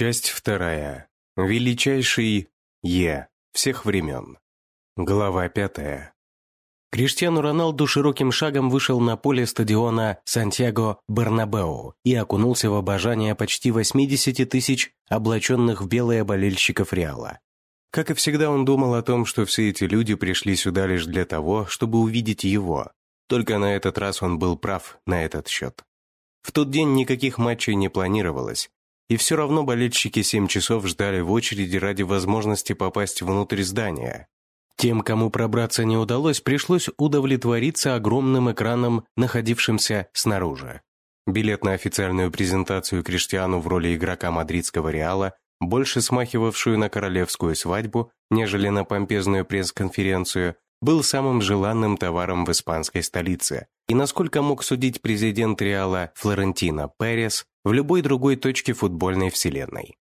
Часть вторая. Величайший Е всех времен. Глава пятая. Криштиану Роналду широким шагом вышел на поле стадиона Сантьяго Бернабеу и окунулся в обожание почти 80 тысяч облаченных в белые болельщиков Реала. Как и всегда, он думал о том, что все эти люди пришли сюда лишь для того, чтобы увидеть его. Только на этот раз он был прав на этот счет. В тот день никаких матчей не планировалось, и все равно болельщики семь часов ждали в очереди ради возможности попасть внутрь здания. Тем, кому пробраться не удалось, пришлось удовлетвориться огромным экраном, находившимся снаружи. Билет на официальную презентацию Криштиану в роли игрока мадридского Реала, больше смахивавшую на королевскую свадьбу, нежели на помпезную пресс-конференцию, был самым желанным товаром в испанской столице. И насколько мог судить президент Реала Флорентино Перес, в любой другой точке футбольной вселенной.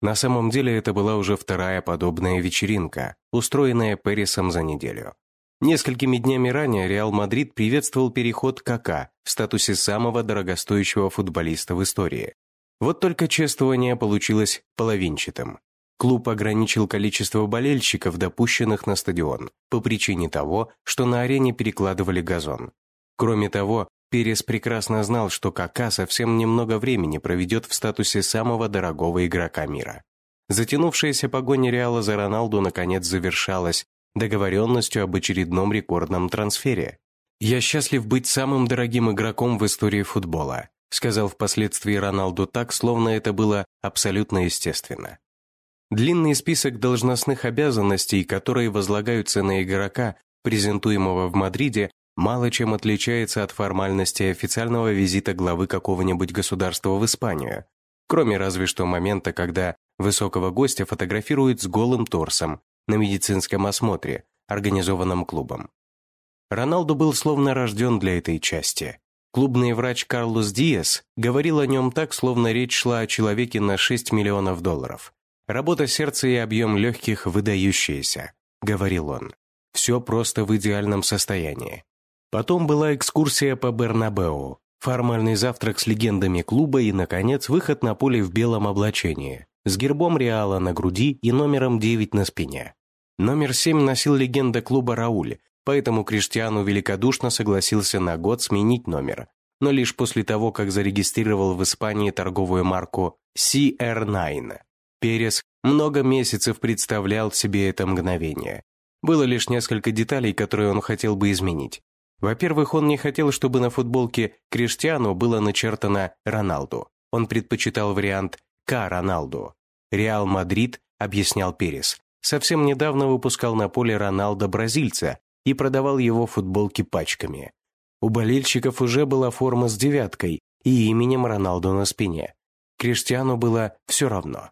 На самом деле это была уже вторая подобная вечеринка, устроенная Пересом за неделю. Несколькими днями ранее Реал Мадрид приветствовал переход Кака в статусе самого дорогостоящего футболиста в истории. Вот только чествование получилось половинчатым. Клуб ограничил количество болельщиков, допущенных на стадион, по причине того, что на арене перекладывали газон. Кроме того, Перес прекрасно знал, что Кака совсем немного времени проведет в статусе самого дорогого игрока мира. Затянувшаяся погоня Реала за Роналду наконец завершалась договоренностью об очередном рекордном трансфере. «Я счастлив быть самым дорогим игроком в истории футбола», сказал впоследствии Роналду так, словно это было абсолютно естественно. Длинный список должностных обязанностей, которые возлагаются на игрока, презентуемого в Мадриде, мало чем отличается от формальности официального визита главы какого-нибудь государства в Испанию, кроме разве что момента, когда высокого гостя фотографируют с голым торсом на медицинском осмотре, организованном клубом. Роналду был словно рожден для этой части. Клубный врач Карлос Диас говорил о нем так, словно речь шла о человеке на 6 миллионов долларов. «Работа сердца и объем легких выдающиеся», — говорил он. «Все просто в идеальном состоянии. Потом была экскурсия по Бернабеу, формальный завтрак с легендами клуба и, наконец, выход на поле в белом облачении, с гербом Реала на груди и номером 9 на спине. Номер 7 носил легенда клуба Рауль, поэтому Криштиану великодушно согласился на год сменить номер, но лишь после того, как зарегистрировал в Испании торговую марку CR9. Перес много месяцев представлял себе это мгновение. Было лишь несколько деталей, которые он хотел бы изменить. Во-первых, он не хотел, чтобы на футболке Криштиану было начертано «Роналду». Он предпочитал вариант «К. Роналду». «Реал Мадрид», объяснял Перес, совсем недавно выпускал на поле Роналдо бразильца и продавал его футболки пачками. У болельщиков уже была форма с девяткой и именем Роналду на спине. Криштиану было все равно.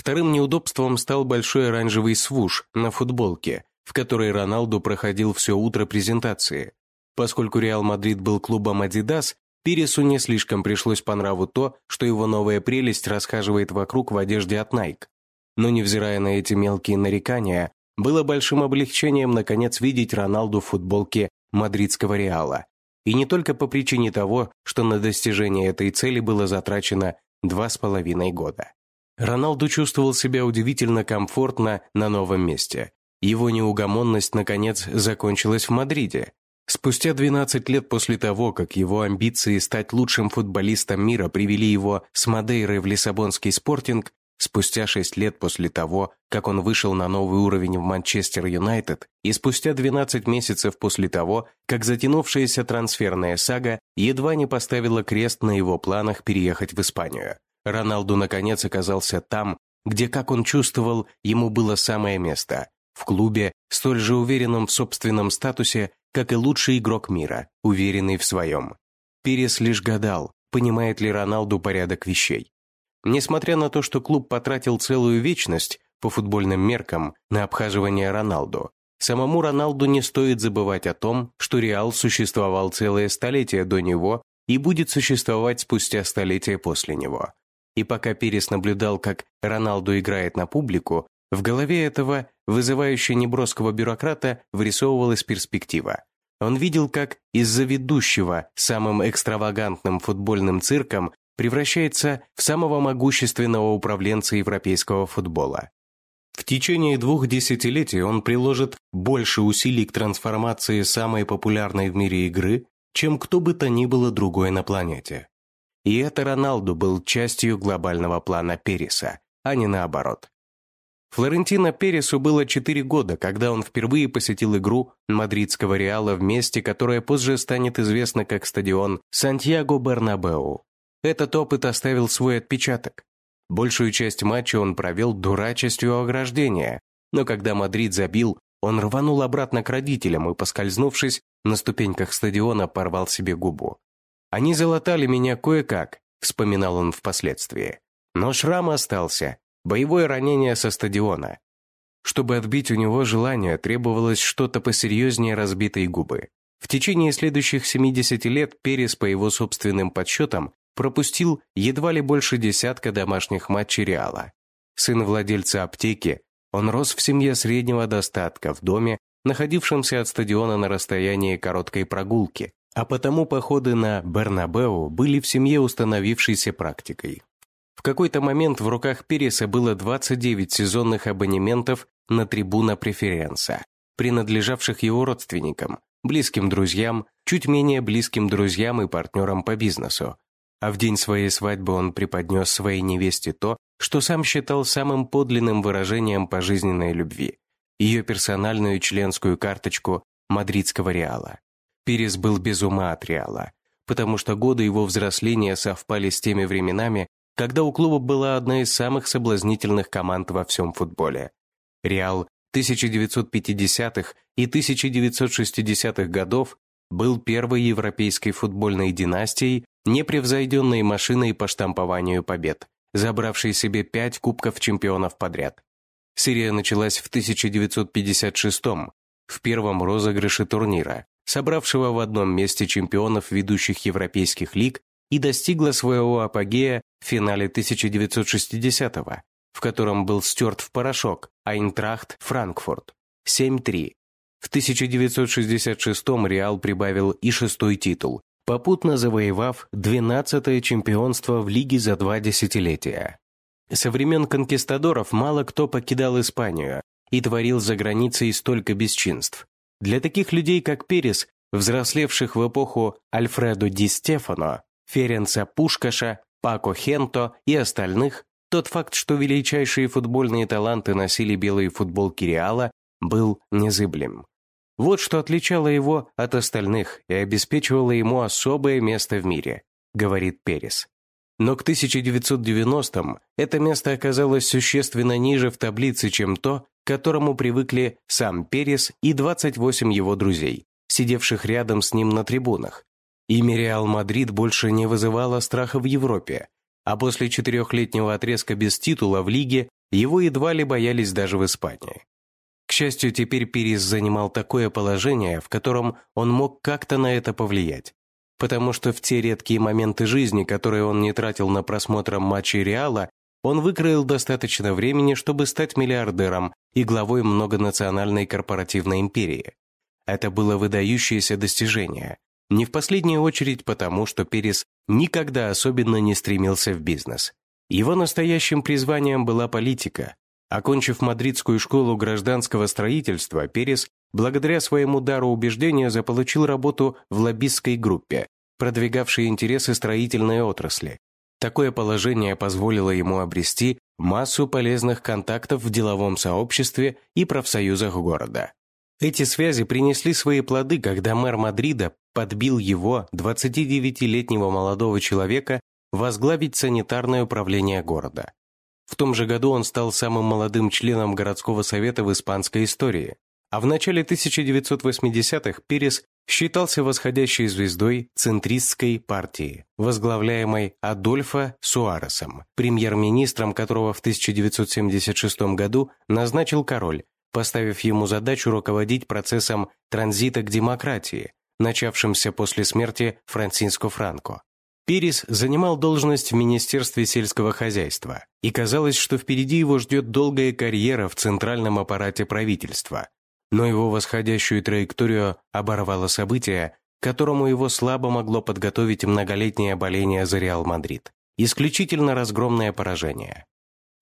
Вторым неудобством стал большой оранжевый свуш на футболке, в которой Роналду проходил все утро презентации. Поскольку Реал Мадрид был клубом Adidas, Пиресу не слишком пришлось по нраву то, что его новая прелесть расхаживает вокруг в одежде от Nike. Но невзирая на эти мелкие нарекания, было большим облегчением наконец видеть Роналду в футболке мадридского Реала. И не только по причине того, что на достижение этой цели было затрачено два с половиной года. Роналду чувствовал себя удивительно комфортно на новом месте. Его неугомонность, наконец, закончилась в Мадриде, Спустя 12 лет после того, как его амбиции стать лучшим футболистом мира привели его с Мадейрой в Лиссабонский спортинг, спустя 6 лет после того, как он вышел на новый уровень в Манчестер Юнайтед, и спустя 12 месяцев после того, как затянувшаяся трансферная сага едва не поставила крест на его планах переехать в Испанию. Роналду наконец оказался там, где, как он чувствовал, ему было самое место – в клубе, столь же уверенном в собственном статусе, как и лучший игрок мира, уверенный в своем. Перес лишь гадал, понимает ли Роналду порядок вещей. Несмотря на то, что клуб потратил целую вечность по футбольным меркам на обхаживание Роналду, самому Роналду не стоит забывать о том, что Реал существовал целое столетие до него и будет существовать спустя столетия после него. И пока Перес наблюдал, как Роналду играет на публику, в голове этого, вызывающего неброского бюрократа, вырисовывалась перспектива. Он видел, как из-за ведущего самым экстравагантным футбольным цирком превращается в самого могущественного управленца европейского футбола. В течение двух десятилетий он приложит больше усилий к трансформации самой популярной в мире игры, чем кто бы то ни было другой на планете. И это Роналду был частью глобального плана Переса, а не наоборот. Флорентино Пересу было 4 года, когда он впервые посетил игру мадридского Реала в месте, которое позже станет известно как стадион Сантьяго Бернабеу. Этот опыт оставил свой отпечаток. Большую часть матча он провел дурачестью ограждения, но когда Мадрид забил, он рванул обратно к родителям и, поскользнувшись, на ступеньках стадиона порвал себе губу. «Они залатали меня кое-как», — вспоминал он впоследствии. Но шрам остался, боевое ранение со стадиона. Чтобы отбить у него желание, требовалось что-то посерьезнее разбитой губы. В течение следующих 70 лет Перес, по его собственным подсчетам, пропустил едва ли больше десятка домашних матчей Реала. Сын владельца аптеки, он рос в семье среднего достатка в доме, находившемся от стадиона на расстоянии короткой прогулки, а потому походы на Бернабеу были в семье установившейся практикой. В какой-то момент в руках Переса было 29 сезонных абонементов на трибуна преференса, принадлежавших его родственникам, близким друзьям, чуть менее близким друзьям и партнерам по бизнесу. А в день своей свадьбы он преподнес своей невесте то, что сам считал самым подлинным выражением пожизненной любви – ее персональную членскую карточку мадридского Реала. Перес был без ума от Реала, потому что годы его взросления совпали с теми временами, когда у клуба была одна из самых соблазнительных команд во всем футболе. Реал 1950-х и 1960-х годов был первой европейской футбольной династией, непревзойденной машиной по штампованию побед, забравшей себе пять кубков чемпионов подряд. Серия началась в 1956 в первом розыгрыше турнира, собравшего в одном месте чемпионов ведущих европейских лиг и достигла своего апогея в финале 1960-го, в котором был стерт в порошок Айнтрахт Франкфурт 7-3. В 1966-м Реал прибавил и шестой титул, попутно завоевав 12-е чемпионство в лиге за два десятилетия. Со времен конкистадоров мало кто покидал Испанию и творил за границей столько бесчинств. Для таких людей, как Перес, взрослевших в эпоху Альфредо Ди Стефано, Ференца Пушкаша, Пако Хенто и остальных, тот факт, что величайшие футбольные таланты носили белые футболки Реала, был незыблем. Вот что отличало его от остальных и обеспечивало ему особое место в мире, говорит Перес. Но к 1990-м это место оказалось существенно ниже в таблице, чем то, которому привыкли сам Перес и 28 его друзей, сидевших рядом с ним на трибунах, Имя Реал Мадрид больше не вызывало страха в Европе, а после четырехлетнего отрезка без титула в лиге его едва ли боялись даже в Испании. К счастью, теперь Перес занимал такое положение, в котором он мог как-то на это повлиять. Потому что в те редкие моменты жизни, которые он не тратил на просмотр матчей Реала, он выкроил достаточно времени, чтобы стать миллиардером и главой многонациональной корпоративной империи. Это было выдающееся достижение, не в последнюю очередь потому, что Перес никогда особенно не стремился в бизнес. Его настоящим призванием была политика. Окончив мадридскую школу гражданского строительства, Перес, благодаря своему дару убеждения, заполучил работу в лоббистской группе, продвигавшей интересы строительной отрасли. Такое положение позволило ему обрести массу полезных контактов в деловом сообществе и профсоюзах города. Эти связи принесли свои плоды, когда мэр Мадрида подбил его, 29-летнего молодого человека, возглавить санитарное управление города. В том же году он стал самым молодым членом городского совета в испанской истории, а в начале 1980-х Перес считался восходящей звездой центристской партии, возглавляемой Адольфо Суаресом, премьер-министром которого в 1976 году назначил король, поставив ему задачу руководить процессом транзита к демократии, начавшимся после смерти Франсиско Франко. Пирис занимал должность в Министерстве сельского хозяйства, и казалось, что впереди его ждет долгая карьера в центральном аппарате правительства. Но его восходящую траекторию оборвало событие, которому его слабо могло подготовить многолетнее боление за Реал Мадрид. исключительно разгромное поражение.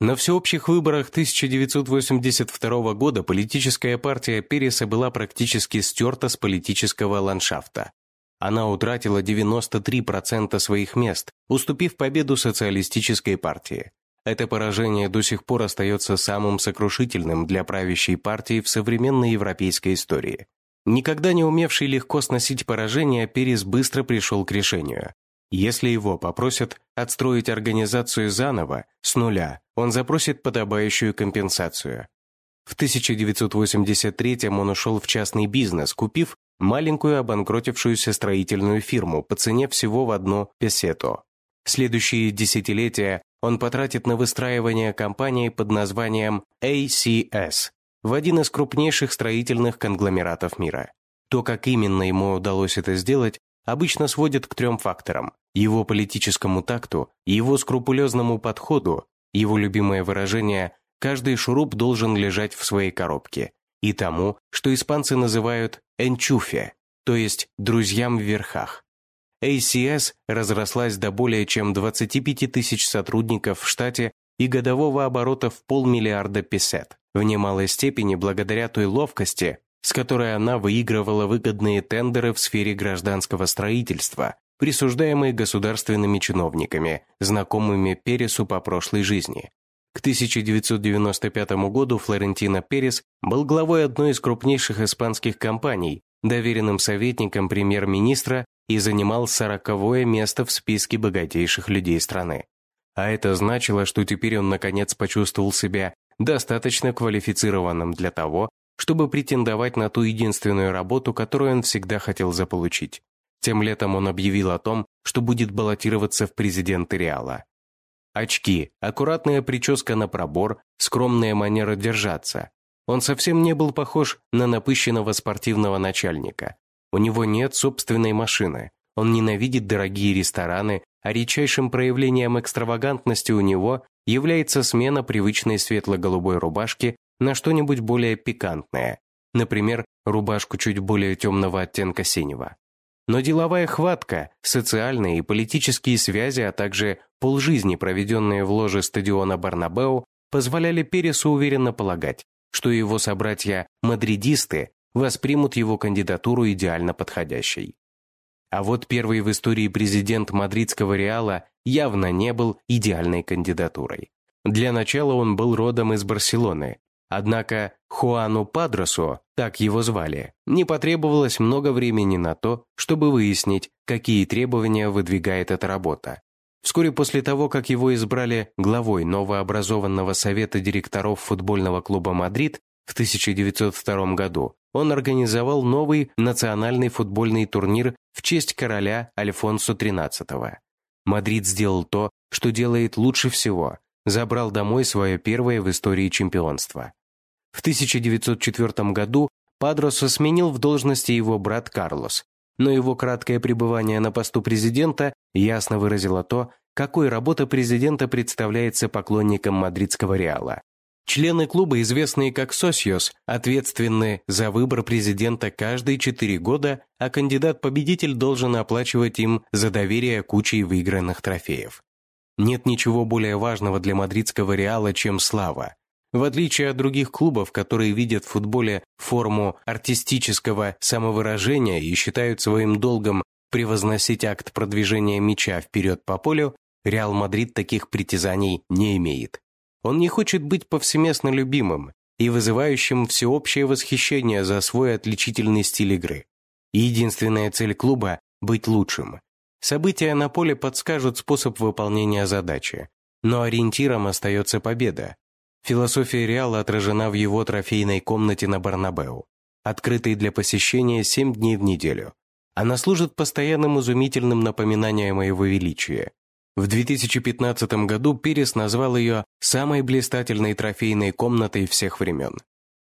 На всеобщих выборах 1982 года политическая партия Переса была практически стерта с политического ландшафта. Она утратила 93% своих мест, уступив победу социалистической партии. Это поражение до сих пор остается самым сокрушительным для правящей партии в современной европейской истории. Никогда не умевший легко сносить поражение, Перес быстро пришел к решению. Если его попросят отстроить организацию заново, с нуля, он запросит подобающую компенсацию. В 1983 он ушел в частный бизнес, купив маленькую обанкротившуюся строительную фирму по цене всего в одно песето. Следующие десятилетия он потратит на выстраивание компании под названием ACS в один из крупнейших строительных конгломератов мира. То, как именно ему удалось это сделать, обычно сводят к трем факторам – его политическому такту, его скрупулезному подходу, его любимое выражение «каждый шуруп должен лежать в своей коробке» и тому, что испанцы называют «энчуфе», то есть «друзьям в верхах». ACS разрослась до более чем 25 тысяч сотрудников в штате и годового оборота в полмиллиарда песет, в немалой степени благодаря той ловкости, с которой она выигрывала выгодные тендеры в сфере гражданского строительства, присуждаемые государственными чиновниками, знакомыми Пересу по прошлой жизни. К 1995 году Флорентино Перес был главой одной из крупнейших испанских компаний, доверенным советником премьер-министра и занимал сороковое место в списке богатейших людей страны. А это значило, что теперь он наконец почувствовал себя достаточно квалифицированным для того, чтобы претендовать на ту единственную работу, которую он всегда хотел заполучить. Тем летом он объявил о том, что будет баллотироваться в президенты Реала. Очки, аккуратная прическа на пробор, скромная манера держаться. Он совсем не был похож на напыщенного спортивного начальника. У него нет собственной машины. Он ненавидит дорогие рестораны, а редчайшим проявлением экстравагантности у него является смена привычной светло-голубой рубашки на что-нибудь более пикантное, например, рубашку чуть более темного оттенка синего. Но деловая хватка, социальные и политические связи, а также полжизни, проведенные в ложе стадиона Барнабеу, позволяли Пересу уверенно полагать, что его собратья-мадридисты воспримут его кандидатуру идеально подходящей. А вот первый в истории президент мадридского Реала явно не был идеальной кандидатурой. Для начала он был родом из Барселоны, Однако Хуану Падросу, так его звали, не потребовалось много времени на то, чтобы выяснить, какие требования выдвигает эта работа. Вскоре после того, как его избрали главой новообразованного совета директоров футбольного клуба «Мадрид» в 1902 году, он организовал новый национальный футбольный турнир в честь короля Альфонсо XIII. Мадрид сделал то, что делает лучше всего – забрал домой свое первое в истории чемпионство. В 1904 году Падроса сменил в должности его брат Карлос, но его краткое пребывание на посту президента ясно выразило то, какой работа президента представляется поклонникам мадридского Реала. Члены клуба, известные как «Сосьос», ответственны за выбор президента каждые четыре года, а кандидат-победитель должен оплачивать им за доверие кучей выигранных трофеев. Нет ничего более важного для мадридского Реала, чем слава. В отличие от других клубов, которые видят в футболе форму артистического самовыражения и считают своим долгом превозносить акт продвижения мяча вперед по полю, Реал Мадрид таких притязаний не имеет. Он не хочет быть повсеместно любимым и вызывающим всеобщее восхищение за свой отличительный стиль игры. Единственная цель клуба – быть лучшим. События на поле подскажут способ выполнения задачи, но ориентиром остается победа, Философия Реала отражена в его трофейной комнате на Барнабеу, открытой для посещения семь дней в неделю. Она служит постоянным изумительным напоминанием о его величии. В 2015 году Перес назвал ее самой блистательной трофейной комнатой всех времен.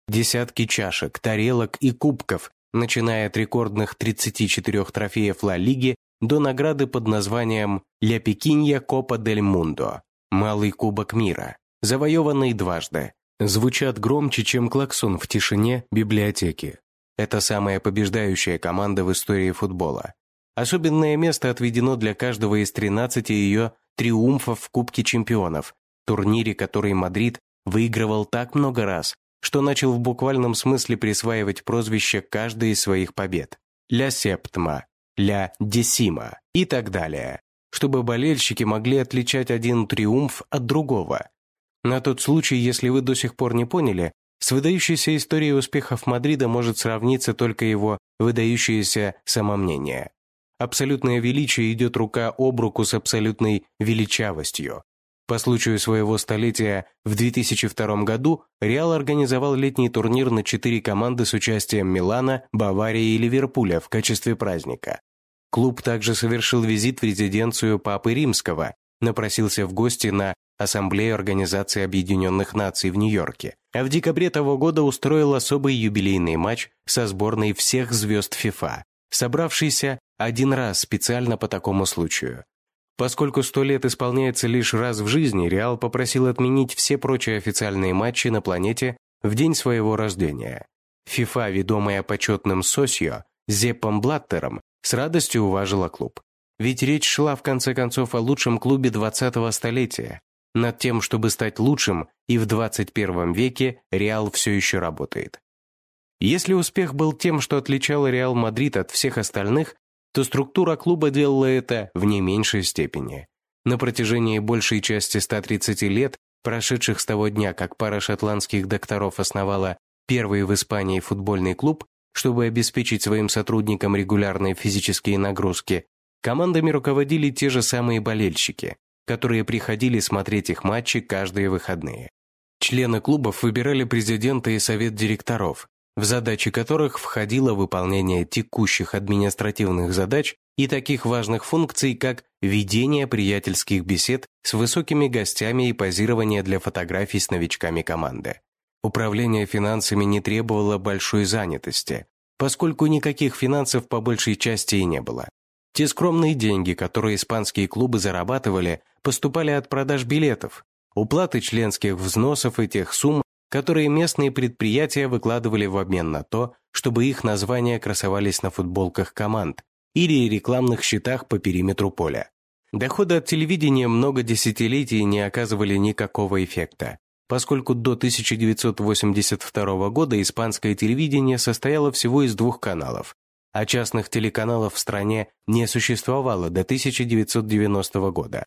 Десятки чашек, тарелок и кубков, начиная от рекордных 34 трофеев Ла Лиги до награды под названием «Ля Пекинья Копа дель Мундо» – «Малый кубок мира», завоеванный дважды, звучат громче, чем клаксон в тишине библиотеки. Это самая побеждающая команда в истории футбола. Особенное место отведено для каждого из 13 ее триумфов в Кубке чемпионов, турнире, который Мадрид выигрывал так много раз, что начал в буквальном смысле присваивать прозвище каждой из своих побед. «La Séptima», «La Décima» и так далее, чтобы болельщики могли отличать один триумф от другого. На тот случай, если вы до сих пор не поняли, с выдающейся историей успехов Мадрида может сравниться только его выдающееся самомнение. Абсолютное величие идет рука об руку с абсолютной величавостью. По случаю своего столетия в 2002 году Реал организовал летний турнир на четыре команды с участием Милана, Баварии и Ливерпуля в качестве праздника. Клуб также совершил визит в резиденцию Папы Римского, напросился в гости на Ассамблею Организации Объединенных Наций в Нью-Йорке, а в декабре того года устроил особый юбилейный матч со сборной всех звезд ФИФА, собравшийся один раз специально по такому случаю. Поскольку сто лет исполняется лишь раз в жизни, Реал попросил отменить все прочие официальные матчи на планете в день своего рождения. ФИФА, ведомая почетным Сосио, Зеппом Блаттером, с радостью уважила клуб. Ведь речь шла в конце концов о лучшем клубе 20-го столетия. Над тем, чтобы стать лучшим, и в 21 веке Реал все еще работает. Если успех был тем, что отличал Реал Мадрид от всех остальных, то структура клуба делала это в не меньшей степени. На протяжении большей части 130 лет, прошедших с того дня, как пара шотландских докторов основала первый в Испании футбольный клуб, чтобы обеспечить своим сотрудникам регулярные физические нагрузки, командами руководили те же самые болельщики, которые приходили смотреть их матчи каждые выходные. Члены клубов выбирали президента и совет директоров, в задачи которых входило выполнение текущих административных задач и таких важных функций, как ведение приятельских бесед с высокими гостями и позирование для фотографий с новичками команды. Управление финансами не требовало большой занятости, поскольку никаких финансов по большей части и не было. Те скромные деньги, которые испанские клубы зарабатывали, поступали от продаж билетов, уплаты членских взносов и тех сумм, которые местные предприятия выкладывали в обмен на то, чтобы их названия красовались на футболках команд или рекламных щитах по периметру поля. Доходы от телевидения много десятилетий не оказывали никакого эффекта, поскольку до 1982 года испанское телевидение состояло всего из двух каналов, а частных телеканалов в стране не существовало до 1990 года.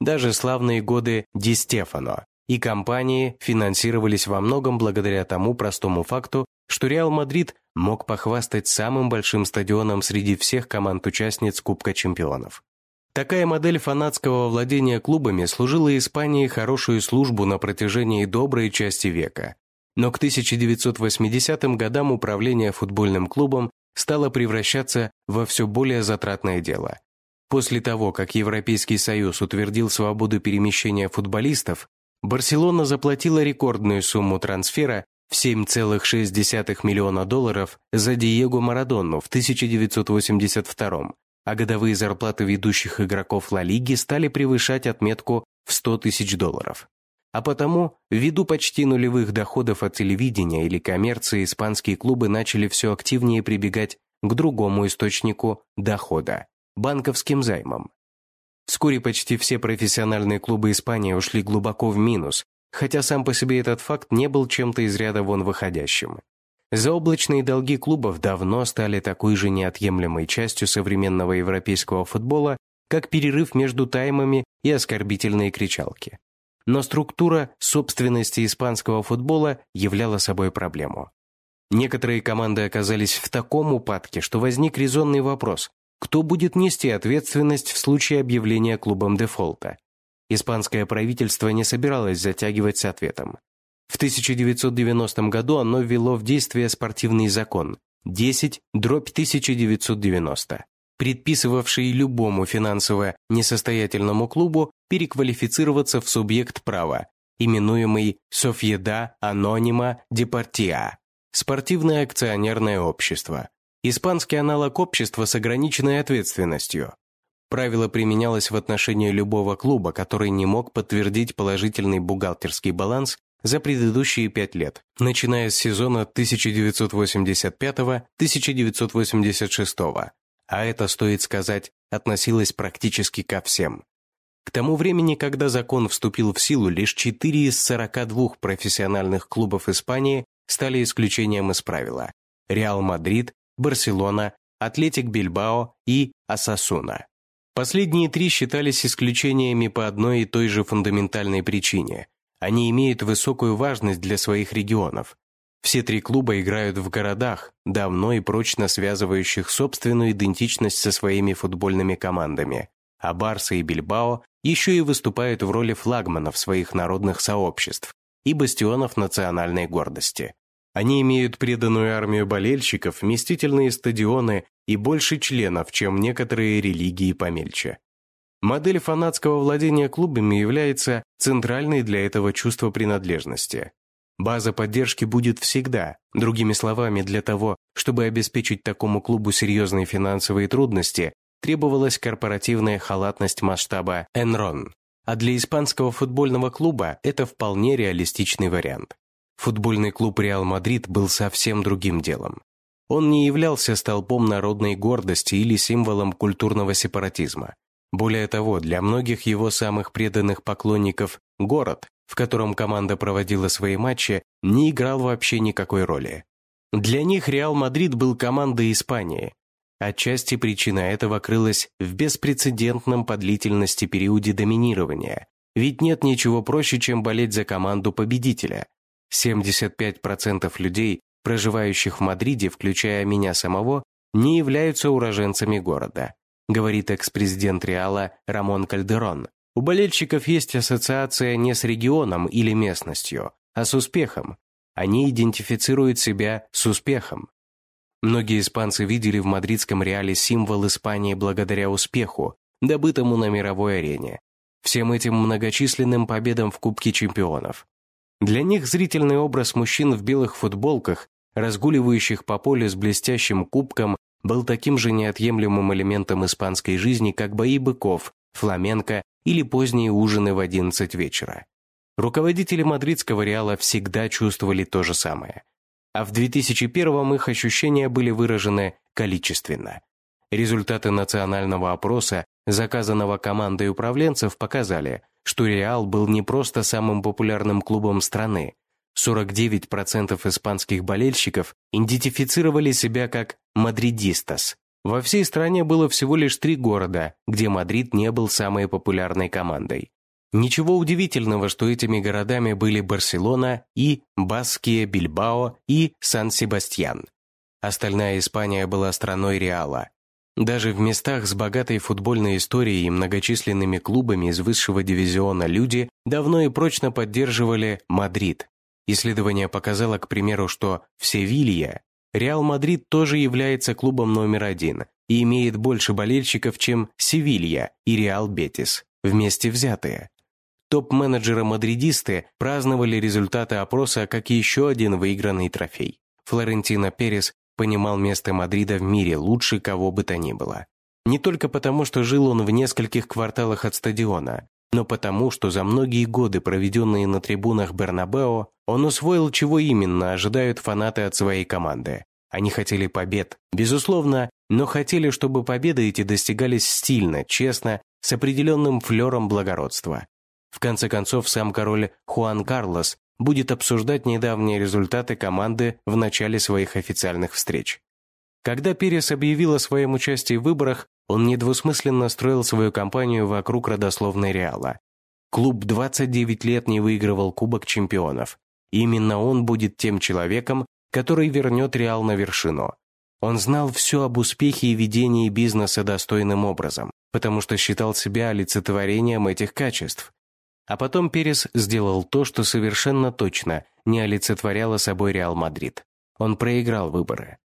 Даже славные годы Ди Стефано и компании финансировались во многом благодаря тому простому факту, что Реал Мадрид мог похвастать самым большим стадионом среди всех команд-участниц Кубка чемпионов. Такая модель фанатского владения клубами служила Испании хорошую службу на протяжении доброй части века. Но к 1980 годам управление футбольным клубом стало превращаться во все более затратное дело. После того, как Европейский Союз утвердил свободу перемещения футболистов, Барселона заплатила рекордную сумму трансфера в 7,6 миллиона долларов за Диего Марадонну в 1982 а годовые зарплаты ведущих игроков Ла Лиги стали превышать отметку в 100 тысяч долларов. А потому, ввиду почти нулевых доходов от телевидения или коммерции, испанские клубы начали все активнее прибегать к другому источнику дохода – банковским займам. Вскоре почти все профессиональные клубы Испании ушли глубоко в минус, хотя сам по себе этот факт не был чем-то из ряда вон выходящим. Заоблачные долги клубов давно стали такой же неотъемлемой частью современного европейского футбола, как перерыв между таймами и оскорбительные кричалки. Но структура собственности испанского футбола являла собой проблему. Некоторые команды оказались в таком упадке, что возник резонный вопрос, кто будет нести ответственность в случае объявления клубом дефолта? Испанское правительство не собиралось затягивать с ответом. В 1990 году оно ввело в действие спортивный закон 10 дробь 1990, предписывавший любому финансово несостоятельному клубу переквалифицироваться в субъект права, именуемый Софьеда Анонима Департия, спортивное акционерное общество, Испанский аналог общества с ограниченной ответственностью. Правило применялось в отношении любого клуба, который не мог подтвердить положительный бухгалтерский баланс за предыдущие пять лет, начиная с сезона 1985-1986, а это, стоит сказать, относилось практически ко всем. К тому времени, когда закон вступил в силу, лишь 4 из 42 профессиональных клубов Испании стали исключением из правила. Реал Мадрид, Барселона, Атлетик Бильбао и Осасуна. Последние три считались исключениями по одной и той же фундаментальной причине. Они имеют высокую важность для своих регионов. Все три клуба играют в городах, давно и прочно связывающих собственную идентичность со своими футбольными командами, а Барса и Бильбао еще и выступают в роли флагманов своих народных сообществ и бастионов национальной гордости. Они имеют преданную армию болельщиков, вместительные стадионы и больше членов, чем некоторые религии помельче. Модель фанатского владения клубами является центральной для этого чувства принадлежности. База поддержки будет всегда, другими словами, для того, чтобы обеспечить такому клубу серьезные финансовые трудности, требовалась корпоративная халатность масштаба Enron. А для испанского футбольного клуба это вполне реалистичный вариант. Футбольный клуб «Реал Мадрид» был совсем другим делом. Он не являлся столпом народной гордости или символом культурного сепаратизма. Более того, для многих его самых преданных поклонников город, в котором команда проводила свои матчи, не играл вообще никакой роли. Для них Реал Мадрид был командой Испании. Отчасти причина этого крылась в беспрецедентном по длительности периоде доминирования, ведь нет ничего проще, чем болеть за команду победителя – 75% людей, проживающих в Мадриде, включая меня самого, не являются уроженцами города, говорит экс-президент Реала Рамон Кальдерон. У болельщиков есть ассоциация не с регионом или местностью, а с успехом. Они идентифицируют себя с успехом. Многие испанцы видели в мадридском Реале символ Испании благодаря успеху, добытому на мировой арене. Всем этим многочисленным победам в Кубке чемпионов, для них зрительный образ мужчин в белых футболках, разгуливающих по полю с блестящим кубком, был таким же неотъемлемым элементом испанской жизни, как бои быков, фламенко или поздние ужины в 11 вечера. Руководители мадридского Реала всегда чувствовали то же самое. А в 2001-м их ощущения были выражены количественно. Результаты национального опроса, заказанного командой управленцев, показали, что Реал был не просто самым популярным клубом страны. 49% испанских болельщиков идентифицировали себя как «мадридистас». Во всей стране было всего лишь три города, где Мадрид не был самой популярной командой. Ничего удивительного, что этими городами были Барселона и Баския, Бильбао и Сан-Себастьян. Остальная Испания была страной Реала, даже в местах с богатой футбольной историей и многочисленными клубами из высшего дивизиона люди давно и прочно поддерживали Мадрид. Исследование показало, к примеру, что в Севилье Реал Мадрид тоже является клубом номер один и имеет больше болельщиков, чем Севилья и Реал Бетис, вместе взятые. Топ-менеджеры-мадридисты праздновали результаты опроса как еще один выигранный трофей. Флорентино Перес понимал место Мадрида в мире лучше кого бы то ни было. Не только потому, что жил он в нескольких кварталах от стадиона, но потому, что за многие годы, проведенные на трибунах Бернабео, он усвоил, чего именно ожидают фанаты от своей команды. Они хотели побед, безусловно, но хотели, чтобы победы эти достигались стильно, честно, с определенным флером благородства. В конце концов, сам король Хуан Карлос будет обсуждать недавние результаты команды в начале своих официальных встреч. Когда Перес объявил о своем участии в выборах, он недвусмысленно строил свою кампанию вокруг родословной Реала. Клуб 29 лет не выигрывал Кубок чемпионов. Именно он будет тем человеком, который вернет Реал на вершину. Он знал все об успехе и ведении бизнеса достойным образом, потому что считал себя олицетворением этих качеств, а потом Перес сделал то, что совершенно точно не олицетворяло собой Реал Мадрид. Он проиграл выборы.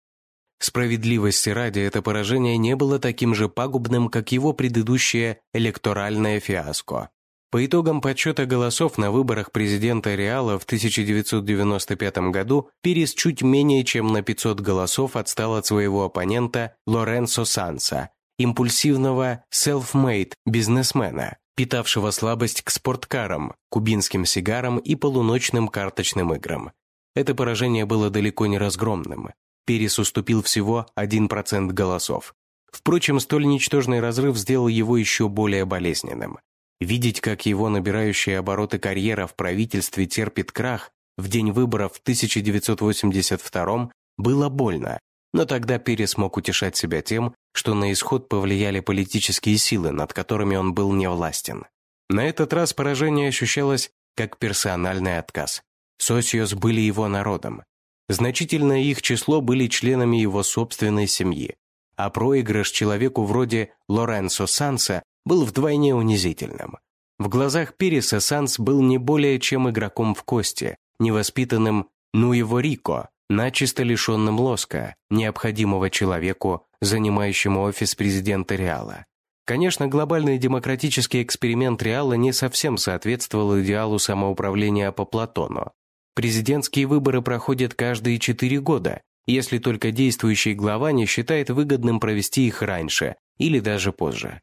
Справедливости ради, это поражение не было таким же пагубным, как его предыдущее электоральное фиаско. По итогам подсчета голосов на выборах президента Реала в 1995 году Перес чуть менее чем на 500 голосов отстал от своего оппонента Лоренцо Санса, импульсивного self-made бизнесмена, питавшего слабость к спорткарам, кубинским сигарам и полуночным карточным играм. Это поражение было далеко не разгромным. Перес уступил всего 1% голосов. Впрочем, столь ничтожный разрыв сделал его еще более болезненным. Видеть, как его набирающая обороты карьера в правительстве терпит крах в день выборов в 1982 было больно, но тогда Перес мог утешать себя тем, что на исход повлияли политические силы, над которыми он был невластен. На этот раз поражение ощущалось как персональный отказ. Сосиос были его народом. Значительное их число были членами его собственной семьи, а проигрыш человеку вроде Лоренцо Санса был вдвойне унизительным. В глазах Переса Санс был не более чем игроком в кости, невоспитанным «ну его Рико», начисто лишенным лоска, необходимого человеку, занимающему офис президента Реала. Конечно, глобальный демократический эксперимент Реала не совсем соответствовал идеалу самоуправления по Платону. Президентские выборы проходят каждые четыре года, если только действующий глава не считает выгодным провести их раньше или даже позже.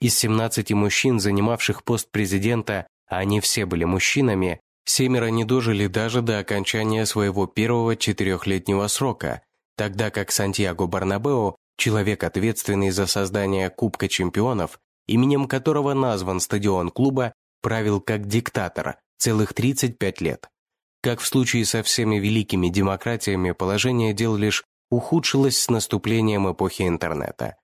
Из 17 мужчин, занимавших пост президента, а они все были мужчинами, семеро не дожили даже до окончания своего первого четырехлетнего срока, тогда как Сантьяго Барнабео, человек, ответственный за создание Кубка чемпионов, именем которого назван стадион клуба, правил как диктатор целых 35 лет. Как в случае со всеми великими демократиями, положение дел лишь ухудшилось с наступлением эпохи интернета.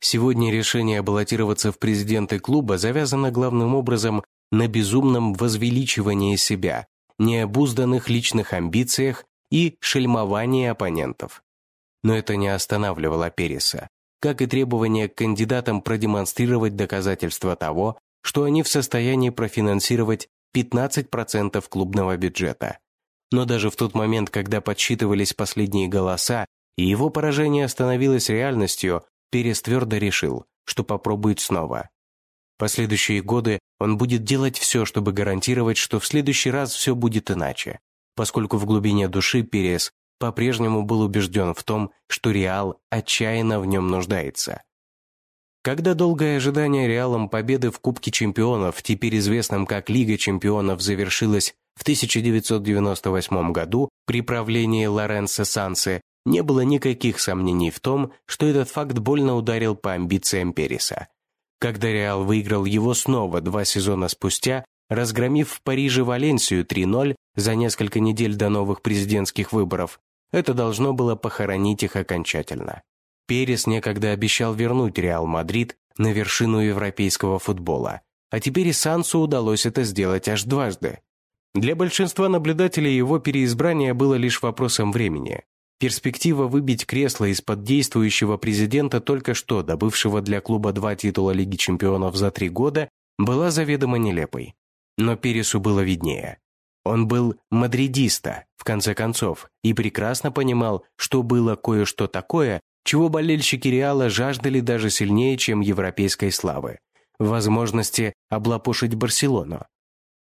Сегодня решение баллотироваться в президенты клуба завязано главным образом на безумном возвеличивании себя, необузданных личных амбициях и шельмовании оппонентов. Но это не останавливало Переса, как и требование к кандидатам продемонстрировать доказательства того, что они в состоянии профинансировать 15% клубного бюджета. Но даже в тот момент, когда подсчитывались последние голоса, и его поражение становилось реальностью, Перес твердо решил, что попробует снова. Последующие годы он будет делать все, чтобы гарантировать, что в следующий раз все будет иначе, поскольку в глубине души Перес по-прежнему был убежден в том, что Реал отчаянно в нем нуждается. Когда долгое ожидание Реалом победы в Кубке чемпионов, теперь известном как Лига чемпионов, завершилось в 1998 году при правлении Лоренцо Сансе, не было никаких сомнений в том, что этот факт больно ударил по амбициям Переса. Когда Реал выиграл его снова два сезона спустя, разгромив в Париже Валенсию 3-0 за несколько недель до новых президентских выборов, это должно было похоронить их окончательно. Перес некогда обещал вернуть Реал Мадрид на вершину европейского футбола, а теперь и Сансу удалось это сделать аж дважды. Для большинства наблюдателей его переизбрание было лишь вопросом времени. Перспектива выбить кресло из-под действующего президента, только что добывшего для клуба два титула Лиги чемпионов за три года, была заведомо нелепой. Но Пересу было виднее. Он был мадридиста, в конце концов, и прекрасно понимал, что было кое-что такое, чего болельщики Реала жаждали даже сильнее, чем европейской славы. Возможности облапошить Барселону.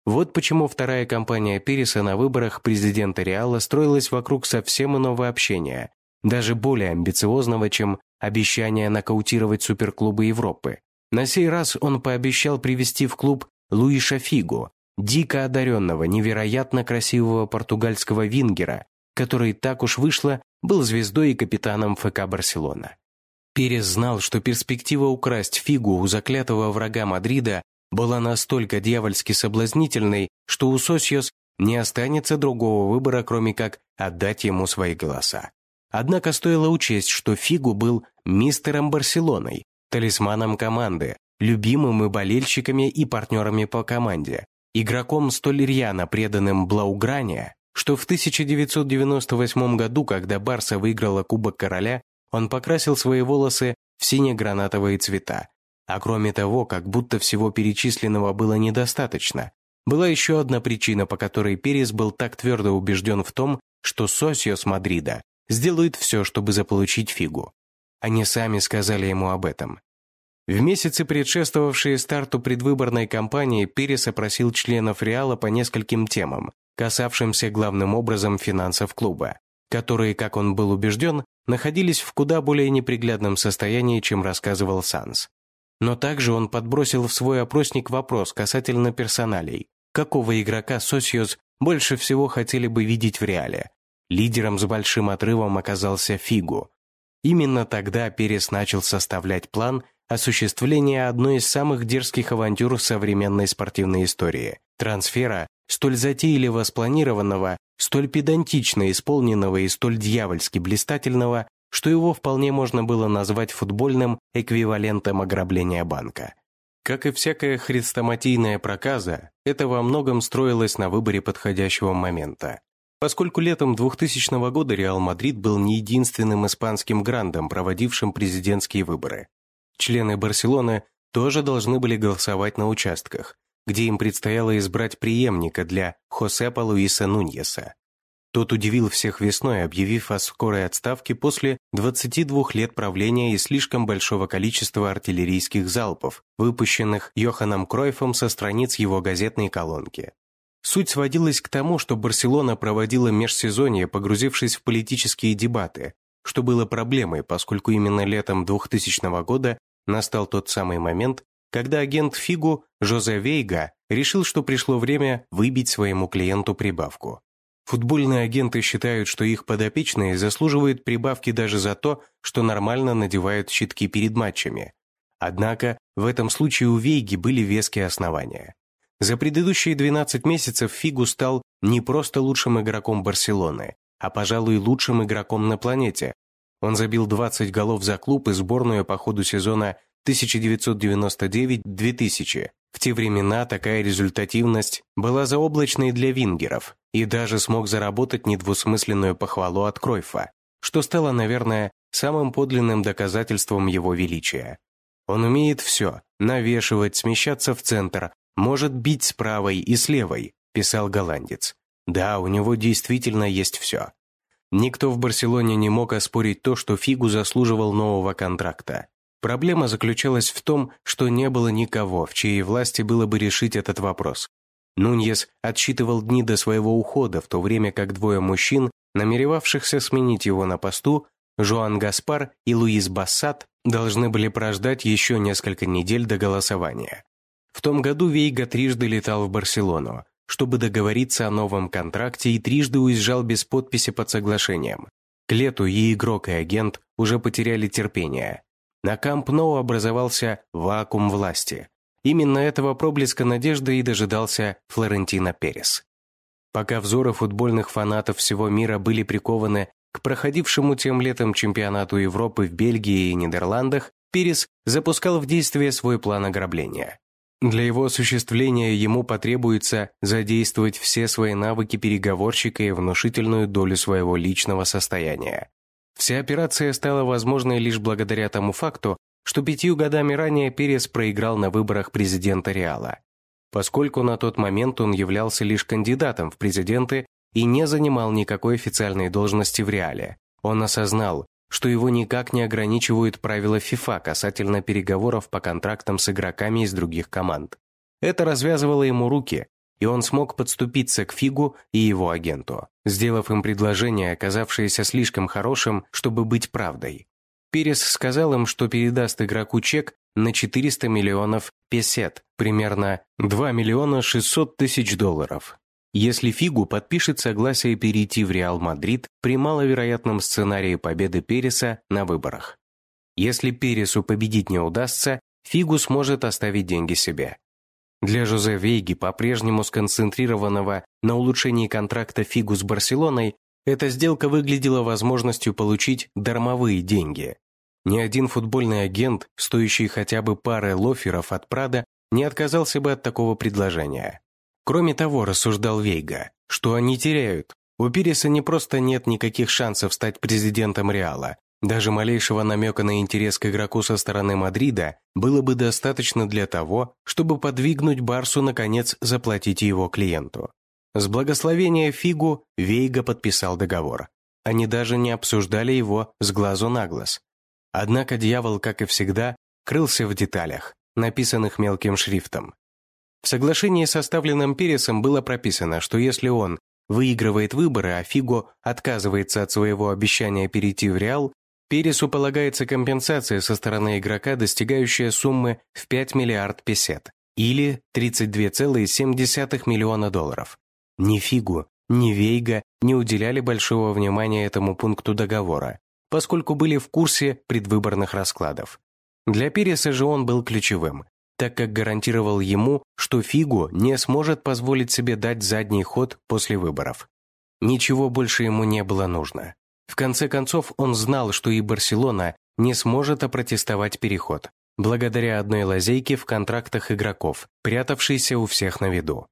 Вот почему вторая кампания Переса на выборах президента Реала строилась вокруг совсем иного общения, даже более амбициозного, чем обещание нокаутировать суперклубы Европы. На сей раз он пообещал привести в клуб Луиша Фигу, дико одаренного, невероятно красивого португальского вингера, который, так уж вышло, был звездой и капитаном ФК Барселона. Перес знал, что перспектива украсть фигу у заклятого врага Мадрида была настолько дьявольски соблазнительной, что у Сосьос не останется другого выбора, кроме как отдать ему свои голоса. Однако стоило учесть, что Фигу был мистером Барселоной, талисманом команды, любимым и болельщиками и партнерами по команде, игроком столь рьяно преданным Блаугране, что в 1998 году, когда Барса выиграла Кубок Короля, он покрасил свои волосы в сине-гранатовые цвета, а кроме того, как будто всего перечисленного было недостаточно, была еще одна причина, по которой Перес был так твердо убежден в том, что Сосиос Мадрида сделает все, чтобы заполучить фигу. Они сами сказали ему об этом. В месяцы, предшествовавшие старту предвыборной кампании, Перес опросил членов Реала по нескольким темам, касавшимся главным образом финансов клуба, которые, как он был убежден, находились в куда более неприглядном состоянии, чем рассказывал Санс. Но также он подбросил в свой опросник вопрос касательно персоналей. Какого игрока Сосиос больше всего хотели бы видеть в реале? Лидером с большим отрывом оказался Фигу. Именно тогда Перес начал составлять план осуществление одной из самых дерзких авантюр современной спортивной истории – трансфера, столь затейливо спланированного, столь педантично исполненного и столь дьявольски блистательного, что его вполне можно было назвать футбольным эквивалентом ограбления банка. Как и всякая хрестоматийная проказа, это во многом строилось на выборе подходящего момента. Поскольку летом 2000 года Реал Мадрид был не единственным испанским грандом, проводившим президентские выборы. Члены Барселоны тоже должны были голосовать на участках, где им предстояло избрать преемника для Хосепа Луиса Нуньеса. Тот удивил всех весной, объявив о скорой отставке после 22 лет правления и слишком большого количества артиллерийских залпов, выпущенных Йоханом Кройфом со страниц его газетной колонки. Суть сводилась к тому, что Барселона проводила межсезонье, погрузившись в политические дебаты, что было проблемой, поскольку именно летом 2000 года настал тот самый момент, когда агент Фигу Жозе Вейга решил, что пришло время выбить своему клиенту прибавку. Футбольные агенты считают, что их подопечные заслуживают прибавки даже за то, что нормально надевают щитки перед матчами. Однако в этом случае у Вейги были веские основания. За предыдущие 12 месяцев Фигу стал не просто лучшим игроком Барселоны, а, пожалуй, лучшим игроком на планете. Он забил 20 голов за клуб и сборную по ходу сезона 1999-2000. В те времена такая результативность была заоблачной для вингеров и даже смог заработать недвусмысленную похвалу от Кройфа, что стало, наверное, самым подлинным доказательством его величия. Он умеет все – навешивать, смещаться в центр, может бить с правой и с левой, писал голландец. Да, у него действительно есть все. Никто в Барселоне не мог оспорить то, что Фигу заслуживал нового контракта. Проблема заключалась в том, что не было никого, в чьей власти было бы решить этот вопрос. Нуньес отсчитывал дни до своего ухода, в то время как двое мужчин, намеревавшихся сменить его на посту, Жуан Гаспар и Луис Бассат, должны были прождать еще несколько недель до голосования. В том году Вейга трижды летал в Барселону, чтобы договориться о новом контракте и трижды уезжал без подписи под соглашением. К лету и игрок, и агент уже потеряли терпение. На Камп Ноу образовался вакуум власти. Именно этого проблеска надежды и дожидался Флорентино Перес. Пока взоры футбольных фанатов всего мира были прикованы к проходившему тем летом чемпионату Европы в Бельгии и Нидерландах, Перес запускал в действие свой план ограбления. Для его осуществления ему потребуется задействовать все свои навыки переговорщика и внушительную долю своего личного состояния. Вся операция стала возможной лишь благодаря тому факту, что пятью годами ранее Перес проиграл на выборах президента Реала. Поскольку на тот момент он являлся лишь кандидатом в президенты и не занимал никакой официальной должности в Реале, он осознал, что его никак не ограничивают правила ФИФА касательно переговоров по контрактам с игроками из других команд. Это развязывало ему руки, и он смог подступиться к Фигу и его агенту, сделав им предложение, оказавшееся слишком хорошим, чтобы быть правдой. Перес сказал им, что передаст игроку чек на 400 миллионов песет, примерно 2 миллиона 600 тысяч долларов. Если Фигу подпишет согласие перейти в Реал Мадрид при маловероятном сценарии победы Переса на выборах. Если Пересу победить не удастся, Фигу сможет оставить деньги себе. Для Жозе Вейги, по-прежнему сконцентрированного на улучшении контракта Фигу с Барселоной, эта сделка выглядела возможностью получить дармовые деньги. Ни один футбольный агент, стоящий хотя бы пары лоферов от Прада, не отказался бы от такого предложения. Кроме того, рассуждал Вейга, что они теряют. У Пиреса не просто нет никаких шансов стать президентом Реала, даже малейшего намека на интерес к игроку со стороны Мадрида было бы достаточно для того, чтобы подвигнуть Барсу наконец заплатить его клиенту. С благословения Фигу Вейга подписал договор. Они даже не обсуждали его с глазу на глаз. Однако дьявол, как и всегда, крылся в деталях, написанных мелким шрифтом. В соглашении, составленном Пересом, было прописано, что если он выигрывает выборы, а Фиго отказывается от своего обещания перейти в Реал, Пересу полагается компенсация со стороны игрока, достигающая суммы в 5 миллиард песет, или 32,7 миллиона долларов. Ни Фигу, ни Вейга не уделяли большого внимания этому пункту договора, поскольку были в курсе предвыборных раскладов. Для Переса же он был ключевым, так как гарантировал ему, что Фигу не сможет позволить себе дать задний ход после выборов. Ничего больше ему не было нужно. В конце концов, он знал, что и Барселона не сможет опротестовать переход, благодаря одной лазейке в контрактах игроков, прятавшейся у всех на виду.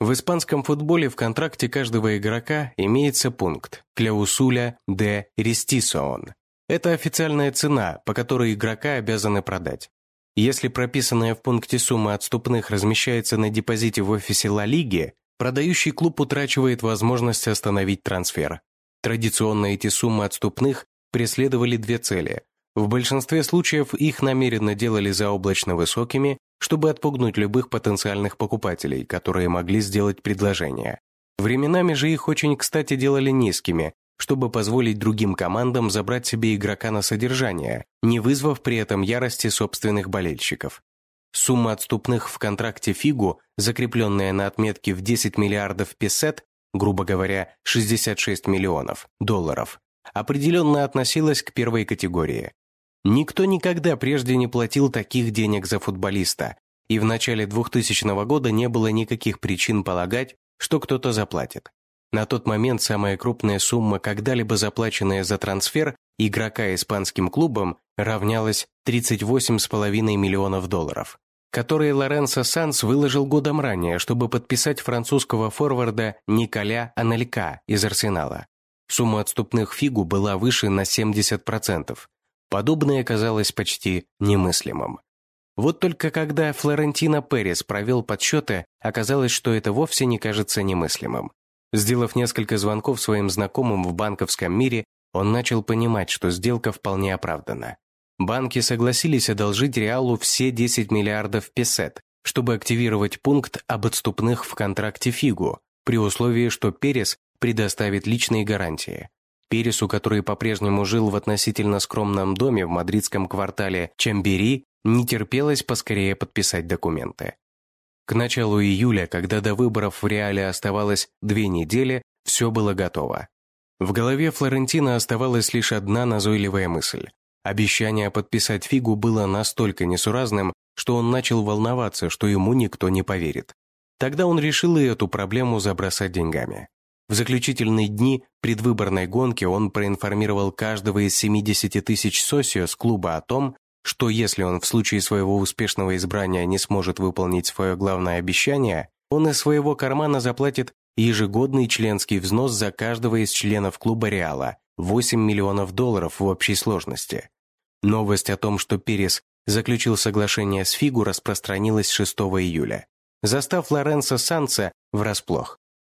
В испанском футболе в контракте каждого игрока имеется пункт «Клеусуля де рестисоон». Это официальная цена, по которой игрока обязаны продать. Если прописанная в пункте сумма отступных размещается на депозите в офисе Ла Лиги, продающий клуб утрачивает возможность остановить трансфер. Традиционно эти суммы отступных преследовали две цели. В большинстве случаев их намеренно делали заоблачно высокими, чтобы отпугнуть любых потенциальных покупателей, которые могли сделать предложение. Временами же их очень кстати делали низкими, чтобы позволить другим командам забрать себе игрока на содержание, не вызвав при этом ярости собственных болельщиков. Сумма отступных в контракте Фигу, закрепленная на отметке в 10 миллиардов песет, грубо говоря, 66 миллионов долларов, определенно относилась к первой категории. Никто никогда прежде не платил таких денег за футболиста, и в начале 2000 года не было никаких причин полагать, что кто-то заплатит. На тот момент самая крупная сумма, когда-либо заплаченная за трансфер игрока испанским клубом, равнялась 38,5 миллионов долларов, которые Лоренцо Санс выложил годом ранее, чтобы подписать французского форварда Николя Анелька из Арсенала. Сумма отступных фигу была выше на 70%. Подобное казалось почти немыслимым. Вот только когда Флорентино Перес провел подсчеты, оказалось, что это вовсе не кажется немыслимым. Сделав несколько звонков своим знакомым в банковском мире, он начал понимать, что сделка вполне оправдана. Банки согласились одолжить Реалу все 10 миллиардов песет, чтобы активировать пункт об отступных в контракте Фигу, при условии, что Перес предоставит личные гарантии. Пересу, который по-прежнему жил в относительно скромном доме в мадридском квартале Чамбери, не терпелось поскорее подписать документы. К началу июля, когда до выборов в Реале оставалось две недели, все было готово. В голове Флорентина оставалась лишь одна назойливая мысль. Обещание подписать фигу было настолько несуразным, что он начал волноваться, что ему никто не поверит. Тогда он решил и эту проблему забросать деньгами. В заключительные дни предвыборной гонки он проинформировал каждого из 70 тысяч сосио клуба о том, что если он в случае своего успешного избрания не сможет выполнить свое главное обещание, он из своего кармана заплатит ежегодный членский взнос за каждого из членов клуба Реала – 8 миллионов долларов в общей сложности. Новость о том, что Перес заключил соглашение с Фигу, распространилась 6 июля, застав Лоренцо Санца врасплох.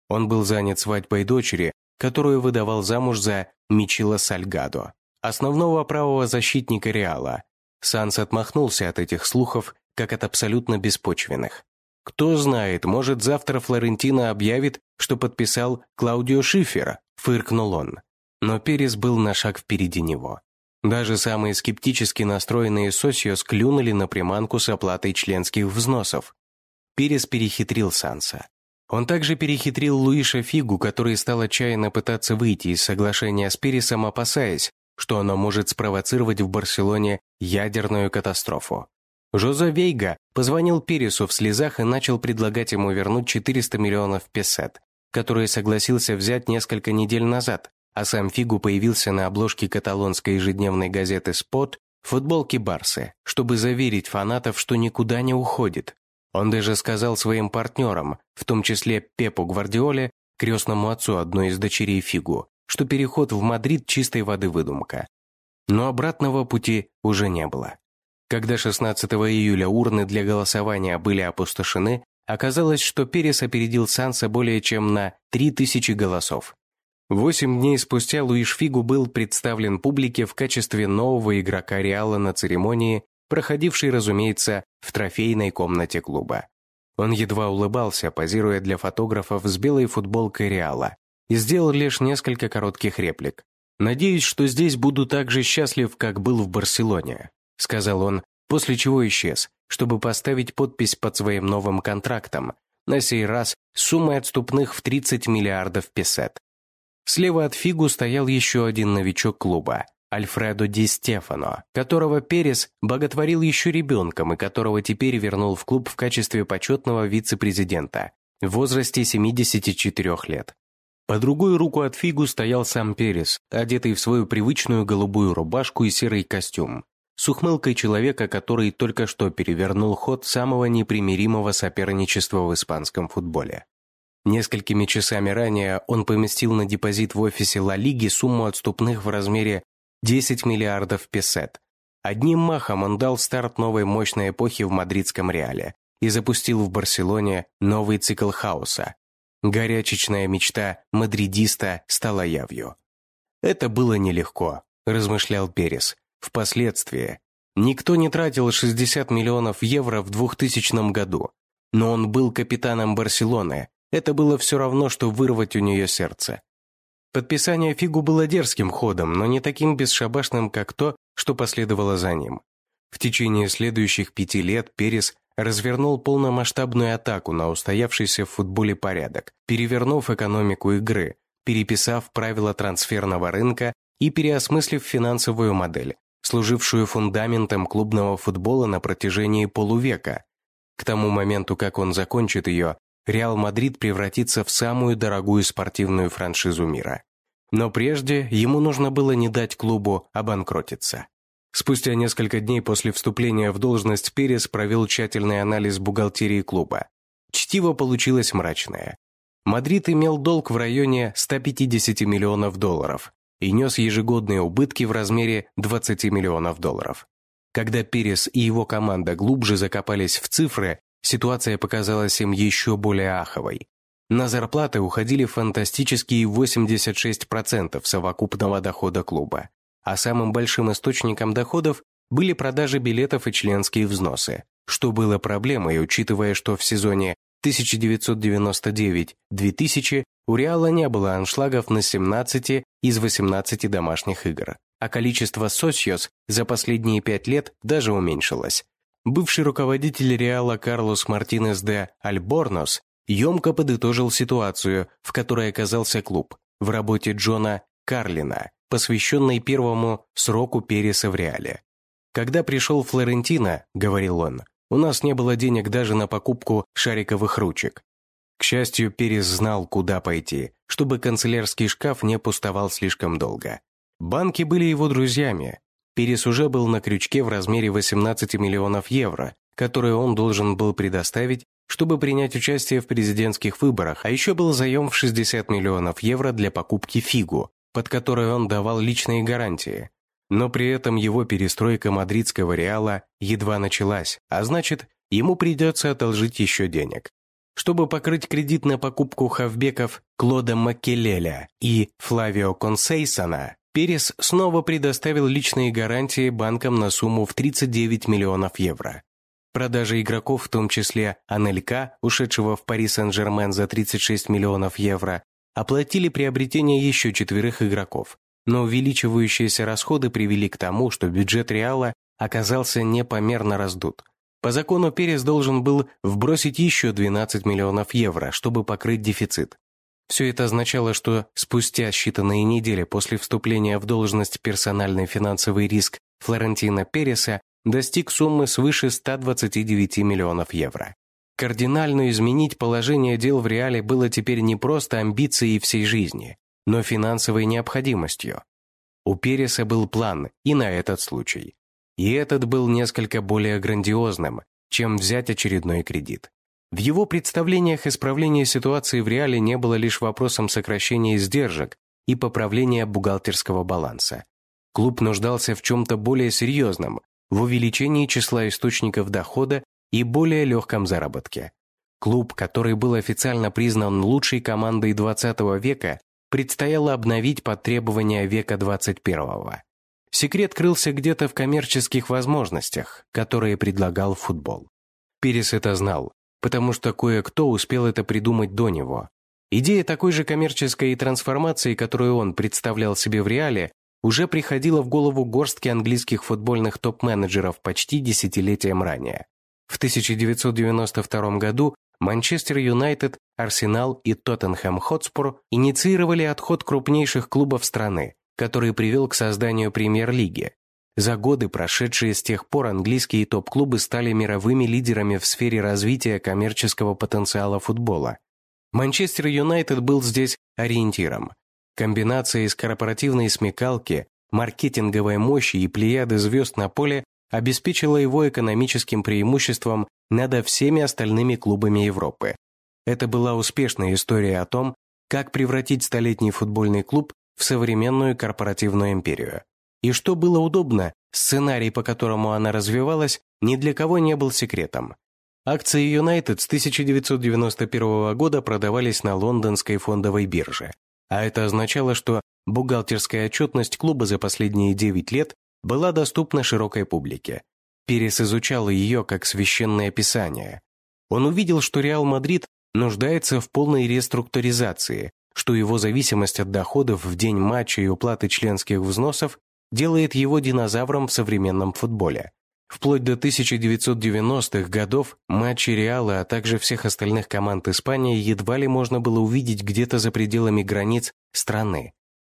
Он был занят свадьбой дочери, которую выдавал замуж за Мичила Сальгадо, основного правого защитника Реала, Санс отмахнулся от этих слухов, как от абсолютно беспочвенных. Кто знает, может, завтра Флорентино объявит, что подписал Клаудио Шифер, фыркнул он. Но Перес был на шаг впереди него. Даже самые скептически настроенные Сосио склюнули на приманку с оплатой членских взносов. Перес перехитрил Санса. Он также перехитрил Луиша Фигу, который стал отчаянно пытаться выйти из соглашения с Пересом, опасаясь, что оно может спровоцировать в Барселоне ядерную катастрофу. Жозе Вейга позвонил Пересу в слезах и начал предлагать ему вернуть 400 миллионов песет, которые согласился взять несколько недель назад, а сам Фигу появился на обложке каталонской ежедневной газеты «Спот» в футболке Барсы, чтобы заверить фанатов, что никуда не уходит. Он даже сказал своим партнерам, в том числе Пепу Гвардиоле, крестному отцу одной из дочерей Фигу, что переход в Мадрид чистой воды выдумка. Но обратного пути уже не было. Когда 16 июля урны для голосования были опустошены, оказалось, что Перес опередил Санса более чем на 3000 голосов. Восемь дней спустя Луиш Фигу был представлен публике в качестве нового игрока Реала на церемонии, проходившей, разумеется, в трофейной комнате клуба. Он едва улыбался, позируя для фотографов с белой футболкой Реала, и сделал лишь несколько коротких реплик. «Надеюсь, что здесь буду так же счастлив, как был в Барселоне», сказал он, после чего исчез, чтобы поставить подпись под своим новым контрактом, на сей раз суммой отступных в 30 миллиардов песет. Слева от Фигу стоял еще один новичок клуба, Альфредо Ди Стефано, которого Перес боготворил еще ребенком и которого теперь вернул в клуб в качестве почетного вице-президента в возрасте 74 лет. По другую руку от Фигу стоял сам Перес, одетый в свою привычную голубую рубашку и серый костюм, с ухмылкой человека, который только что перевернул ход самого непримиримого соперничества в испанском футболе. Несколькими часами ранее он поместил на депозит в офисе Ла Лиги сумму отступных в размере 10 миллиардов песет. Одним махом он дал старт новой мощной эпохи в мадридском Реале и запустил в Барселоне новый цикл хаоса. Горячечная мечта мадридиста стала явью. «Это было нелегко», – размышлял Перес. «Впоследствии. Никто не тратил 60 миллионов евро в 2000 году, но он был капитаном Барселоны. Это было все равно, что вырвать у нее сердце. Подписание Фигу было дерзким ходом, но не таким бесшабашным, как то, что последовало за ним. В течение следующих пяти лет Перес развернул полномасштабную атаку на устоявшийся в футболе порядок, перевернув экономику игры, переписав правила трансферного рынка и переосмыслив финансовую модель, служившую фундаментом клубного футбола на протяжении полувека. К тому моменту, как он закончит ее, Реал Мадрид превратится в самую дорогую спортивную франшизу мира. Но прежде ему нужно было не дать клубу обанкротиться. Спустя несколько дней после вступления в должность Перес провел тщательный анализ бухгалтерии клуба. Чтиво получилось мрачное. Мадрид имел долг в районе 150 миллионов долларов и нес ежегодные убытки в размере 20 миллионов долларов. Когда Перес и его команда глубже закопались в цифры, Ситуация показалась им еще более аховой. На зарплаты уходили фантастические 86% совокупного дохода клуба, а самым большим источником доходов были продажи билетов и членские взносы, что было проблемой, учитывая, что в сезоне 1999-2000 у Реала не было аншлагов на 17 из 18 домашних игр, а количество сосьос за последние пять лет даже уменьшилось. Бывший руководитель Реала Карлос Мартинес де Альборнос емко подытожил ситуацию, в которой оказался клуб, в работе Джона Карлина, посвященной первому сроку Переса в Реале. «Когда пришел Флорентино, — говорил он, — у нас не было денег даже на покупку шариковых ручек. К счастью, Перес знал, куда пойти, чтобы канцелярский шкаф не пустовал слишком долго. Банки были его друзьями, Перес уже был на крючке в размере 18 миллионов евро, которые он должен был предоставить, чтобы принять участие в президентских выборах, а еще был заем в 60 миллионов евро для покупки фигу, под которой он давал личные гарантии. Но при этом его перестройка мадридского реала едва началась, а значит, ему придется одолжить еще денег. Чтобы покрыть кредит на покупку хавбеков Клода Маккелеля и Флавио Консейсона, Перес снова предоставил личные гарантии банкам на сумму в 39 миллионов евро. Продажи игроков, в том числе Анелька, ушедшего в Пари Сен-Жермен за 36 миллионов евро, оплатили приобретение еще четверых игроков, но увеличивающиеся расходы привели к тому, что бюджет Реала оказался непомерно раздут. По закону Перес должен был вбросить еще 12 миллионов евро, чтобы покрыть дефицит. Все это означало, что спустя считанные недели после вступления в должность персональный финансовый риск Флорентина Переса достиг суммы свыше 129 миллионов евро. Кардинально изменить положение дел в реале было теперь не просто амбицией всей жизни, но финансовой необходимостью. У Переса был план и на этот случай. И этот был несколько более грандиозным, чем взять очередной кредит. В его представлениях исправление ситуации в реале не было лишь вопросом сокращения издержек и поправления бухгалтерского баланса. Клуб нуждался в чем-то более серьезном, в увеличении числа источников дохода и более легком заработке. Клуб, который был официально признан лучшей командой 20 века, предстояло обновить под требования века 21 Секрет крылся где-то в коммерческих возможностях, которые предлагал футбол. Перес это знал, потому что кое-кто успел это придумать до него. Идея такой же коммерческой трансформации, которую он представлял себе в реале, уже приходила в голову горстки английских футбольных топ-менеджеров почти десятилетием ранее. В 1992 году Манчестер Юнайтед, Арсенал и Тоттенхэм Хотспур инициировали отход крупнейших клубов страны который привел к созданию премьер-лиги. За годы, прошедшие с тех пор, английские топ-клубы стали мировыми лидерами в сфере развития коммерческого потенциала футбола. Манчестер Юнайтед был здесь ориентиром. Комбинация из корпоративной смекалки, маркетинговой мощи и плеяды звезд на поле обеспечила его экономическим преимуществом над всеми остальными клубами Европы. Это была успешная история о том, как превратить столетний футбольный клуб в современную корпоративную империю. И что было удобно, сценарий, по которому она развивалась, ни для кого не был секретом. Акции United с 1991 года продавались на лондонской фондовой бирже, а это означало, что бухгалтерская отчетность клуба за последние 9 лет была доступна широкой публике. Перес изучал ее как священное писание. Он увидел, что Реал Мадрид нуждается в полной реструктуризации, что его зависимость от доходов в день матча и уплаты членских взносов делает его динозавром в современном футболе. Вплоть до 1990-х годов матчи Реала, а также всех остальных команд Испании едва ли можно было увидеть где-то за пределами границ страны.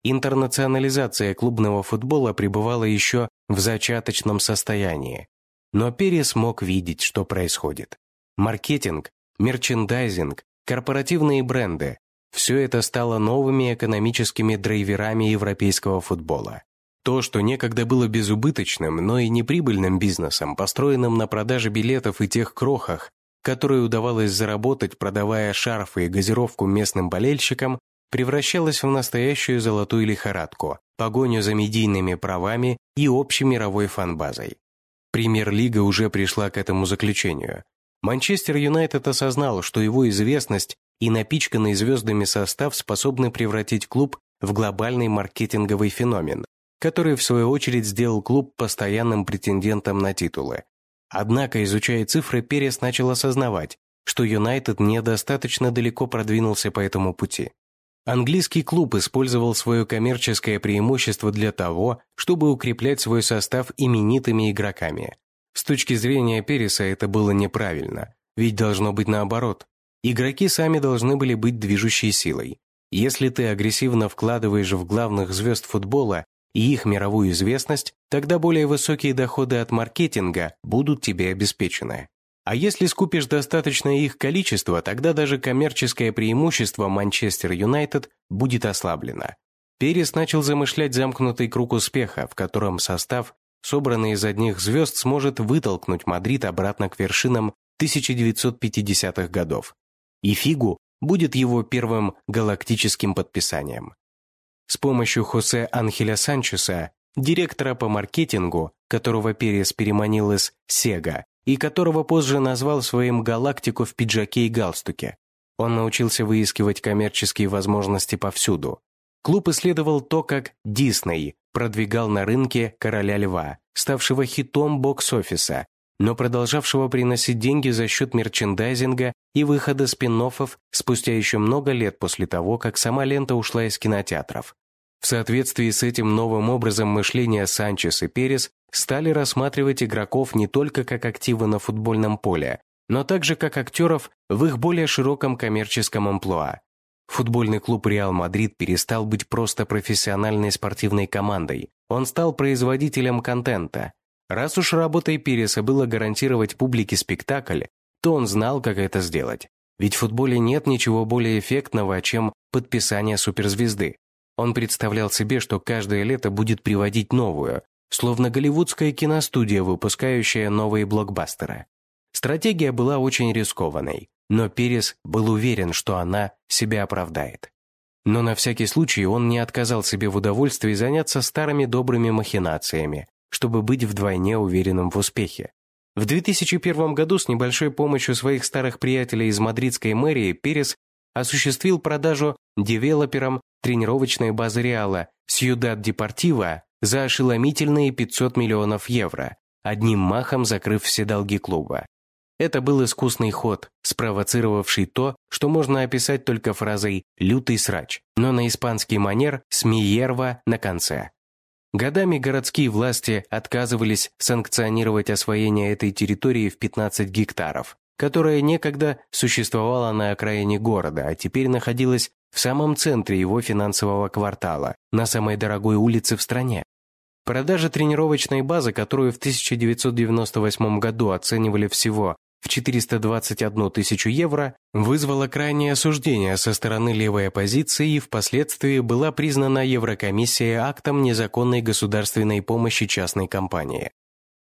Интернационализация клубного футбола пребывала еще в зачаточном состоянии. Но Перес мог видеть, что происходит. Маркетинг, мерчендайзинг, корпоративные бренды – все это стало новыми экономическими драйверами европейского футбола. То, что некогда было безубыточным, но и неприбыльным бизнесом, построенным на продаже билетов и тех крохах, которые удавалось заработать, продавая шарфы и газировку местным болельщикам, превращалась в настоящую золотую лихорадку, погоню за медийными правами и общей мировой фанбазой. Премьер-лига уже пришла к этому заключению. Манчестер Юнайтед осознал, что его известность и напичканный звездами состав способны превратить клуб в глобальный маркетинговый феномен, который в свою очередь сделал клуб постоянным претендентом на титулы. Однако, изучая цифры, Перес начал осознавать, что Юнайтед недостаточно далеко продвинулся по этому пути. Английский клуб использовал свое коммерческое преимущество для того, чтобы укреплять свой состав именитыми игроками. С точки зрения Переса это было неправильно, ведь должно быть наоборот. Игроки сами должны были быть движущей силой. Если ты агрессивно вкладываешь в главных звезд футбола и их мировую известность, тогда более высокие доходы от маркетинга будут тебе обеспечены. А если скупишь достаточное их количество, тогда даже коммерческое преимущество Манчестер Юнайтед будет ослаблено. Перес начал замышлять замкнутый круг успеха, в котором состав, собранный из одних звезд, сможет вытолкнуть Мадрид обратно к вершинам 1950-х годов. И Фигу будет его первым галактическим подписанием. С помощью Хосе Анхеля Санчеса, директора по маркетингу, которого Перес переманил из Sega, и которого позже назвал своим галактико в пиджаке и галстуке. Он научился выискивать коммерческие возможности повсюду. Клуб исследовал то, как Дисней продвигал на рынке «Короля льва», ставшего хитом бокс-офиса, но продолжавшего приносить деньги за счет мерчендайзинга и выхода спин спустя еще много лет после того, как сама лента ушла из кинотеатров. В соответствии с этим новым образом мышления Санчес и Перес стали рассматривать игроков не только как активы на футбольном поле, но также как актеров в их более широком коммерческом амплуа. Футбольный клуб «Реал Мадрид» перестал быть просто профессиональной спортивной командой. Он стал производителем контента. Раз уж работой Переса было гарантировать публике спектакль, то он знал, как это сделать. Ведь в футболе нет ничего более эффектного, чем подписание суперзвезды. Он представлял себе, что каждое лето будет приводить новую, словно голливудская киностудия, выпускающая новые блокбастеры. Стратегия была очень рискованной, но Перес был уверен, что она себя оправдает. Но на всякий случай он не отказал себе в удовольствии заняться старыми добрыми махинациями, чтобы быть вдвойне уверенным в успехе. В 2001 году с небольшой помощью своих старых приятелей из мадридской мэрии Перес осуществил продажу девелоперам тренировочной базы Реала Сьюдад Депортива за ошеломительные 500 миллионов евро, одним махом закрыв все долги клуба. Это был искусный ход, спровоцировавший то, что можно описать только фразой «лютый срач», но на испанский манер «смиерва» на конце. Годами городские власти отказывались санкционировать освоение этой территории в 15 гектаров, которая некогда существовала на окраине города, а теперь находилась в самом центре его финансового квартала, на самой дорогой улице в стране. Продажа тренировочной базы, которую в 1998 году оценивали всего в 421 тысячу евро, вызвала крайнее осуждение со стороны левой оппозиции и впоследствии была признана Еврокомиссией актом незаконной государственной помощи частной компании.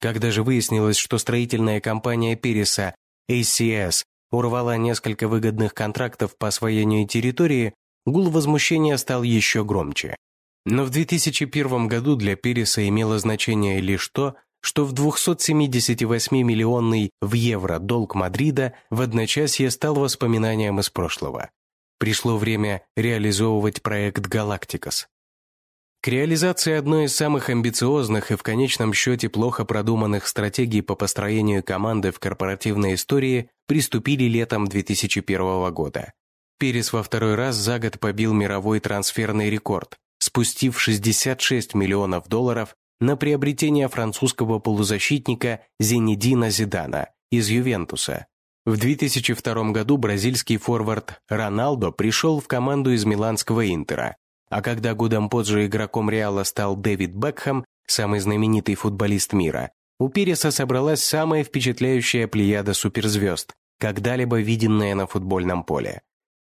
Когда же выяснилось, что строительная компания Переса ACS урвала несколько выгодных контрактов по освоению территории, гул возмущения стал еще громче. Но в 2001 году для Переса имело значение лишь то, что в 278-миллионный в евро долг Мадрида в одночасье стал воспоминанием из прошлого. Пришло время реализовывать проект «Галактикос». К реализации одной из самых амбициозных и в конечном счете плохо продуманных стратегий по построению команды в корпоративной истории приступили летом 2001 года. Перес во второй раз за год побил мировой трансферный рекорд, спустив 66 миллионов долларов на приобретение французского полузащитника Зенедина Зидана из Ювентуса. В 2002 году бразильский форвард Роналдо пришел в команду из миланского Интера, а когда годом позже игроком Реала стал Дэвид Бекхэм, самый знаменитый футболист мира, у Переса собралась самая впечатляющая плеяда суперзвезд, когда-либо виденная на футбольном поле.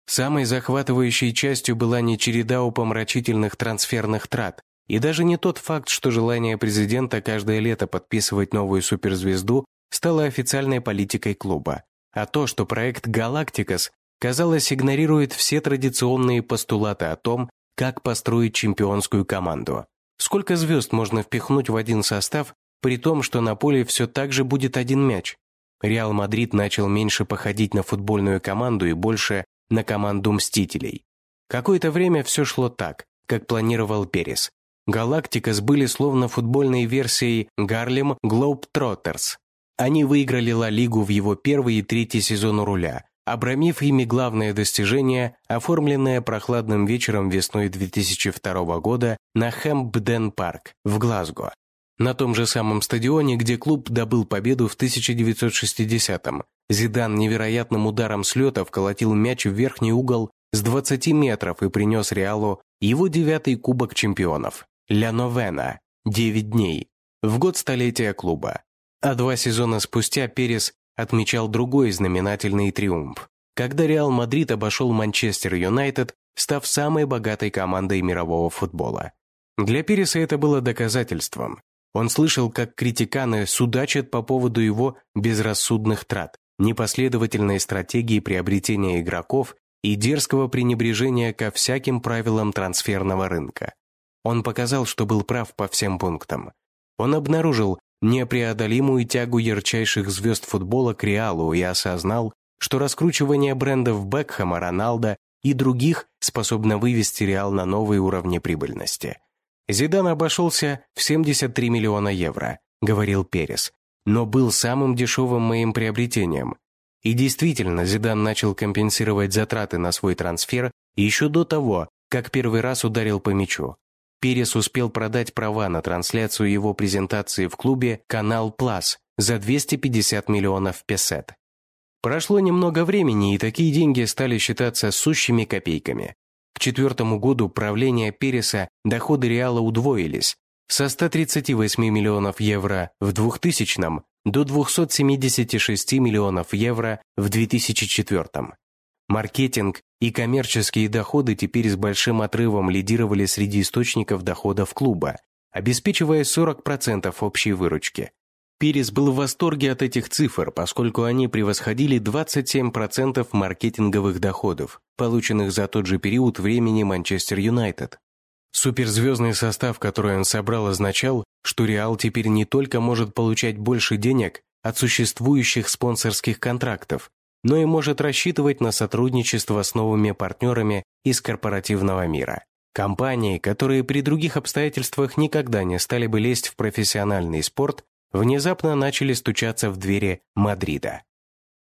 Самой захватывающей частью была не череда упомрачительных трансферных трат, и даже не тот факт, что желание президента каждое лето подписывать новую суперзвезду стало официальной политикой клуба, а то, что проект «Галактикос» казалось, игнорирует все традиционные постулаты о том, как построить чемпионскую команду. Сколько звезд можно впихнуть в один состав, при том, что на поле все так же будет один мяч? Реал Мадрид начал меньше походить на футбольную команду и больше на команду Мстителей. Какое-то время все шло так, как планировал Перес. Галактикос были словно футбольной версией Harlem Globetrotters. Они выиграли Ла Лигу в его первый и третий сезон у руля, обрамив ими главное достижение, оформленное прохладным вечером весной 2002 года на Хэмпден-парк в Глазго. На том же самом стадионе, где клуб добыл победу в 1960-м, Зидан невероятным ударом с лета вколотил мяч в верхний угол с 20 метров и принес Реалу его девятый кубок чемпионов – Ля Новена, 9 дней, в год столетия клуба. А два сезона спустя Перес отмечал другой знаменательный триумф, когда Реал Мадрид обошел Манчестер Юнайтед, став самой богатой командой мирового футбола. Для Переса это было доказательством. Он слышал, как критиканы судачат по поводу его безрассудных трат, непоследовательной стратегии приобретения игроков и дерзкого пренебрежения ко всяким правилам трансферного рынка. Он показал, что был прав по всем пунктам. Он обнаружил, непреодолимую тягу ярчайших звезд футбола к Реалу и осознал, что раскручивание брендов Бекхэма, Роналда и других способно вывести Реал на новые уровни прибыльности. «Зидан обошелся в 73 миллиона евро», — говорил Перес, «но был самым дешевым моим приобретением». И действительно, Зидан начал компенсировать затраты на свой трансфер еще до того, как первый раз ударил по мячу. Перес успел продать права на трансляцию его презентации в клубе «Канал Плас» за 250 миллионов песет. Прошло немного времени, и такие деньги стали считаться сущими копейками. К четвертому году правления Переса доходы Реала удвоились со 138 миллионов евро в 2000 до 276 миллионов евро в 2004 -м. Маркетинг и коммерческие доходы теперь с большим отрывом лидировали среди источников доходов клуба, обеспечивая 40% общей выручки. Перес был в восторге от этих цифр, поскольку они превосходили 27% маркетинговых доходов, полученных за тот же период времени Манчестер Юнайтед. Суперзвездный состав, который он собрал, означал, что Реал теперь не только может получать больше денег от существующих спонсорских контрактов, но и может рассчитывать на сотрудничество с новыми партнерами из корпоративного мира. Компании, которые при других обстоятельствах никогда не стали бы лезть в профессиональный спорт, внезапно начали стучаться в двери Мадрида.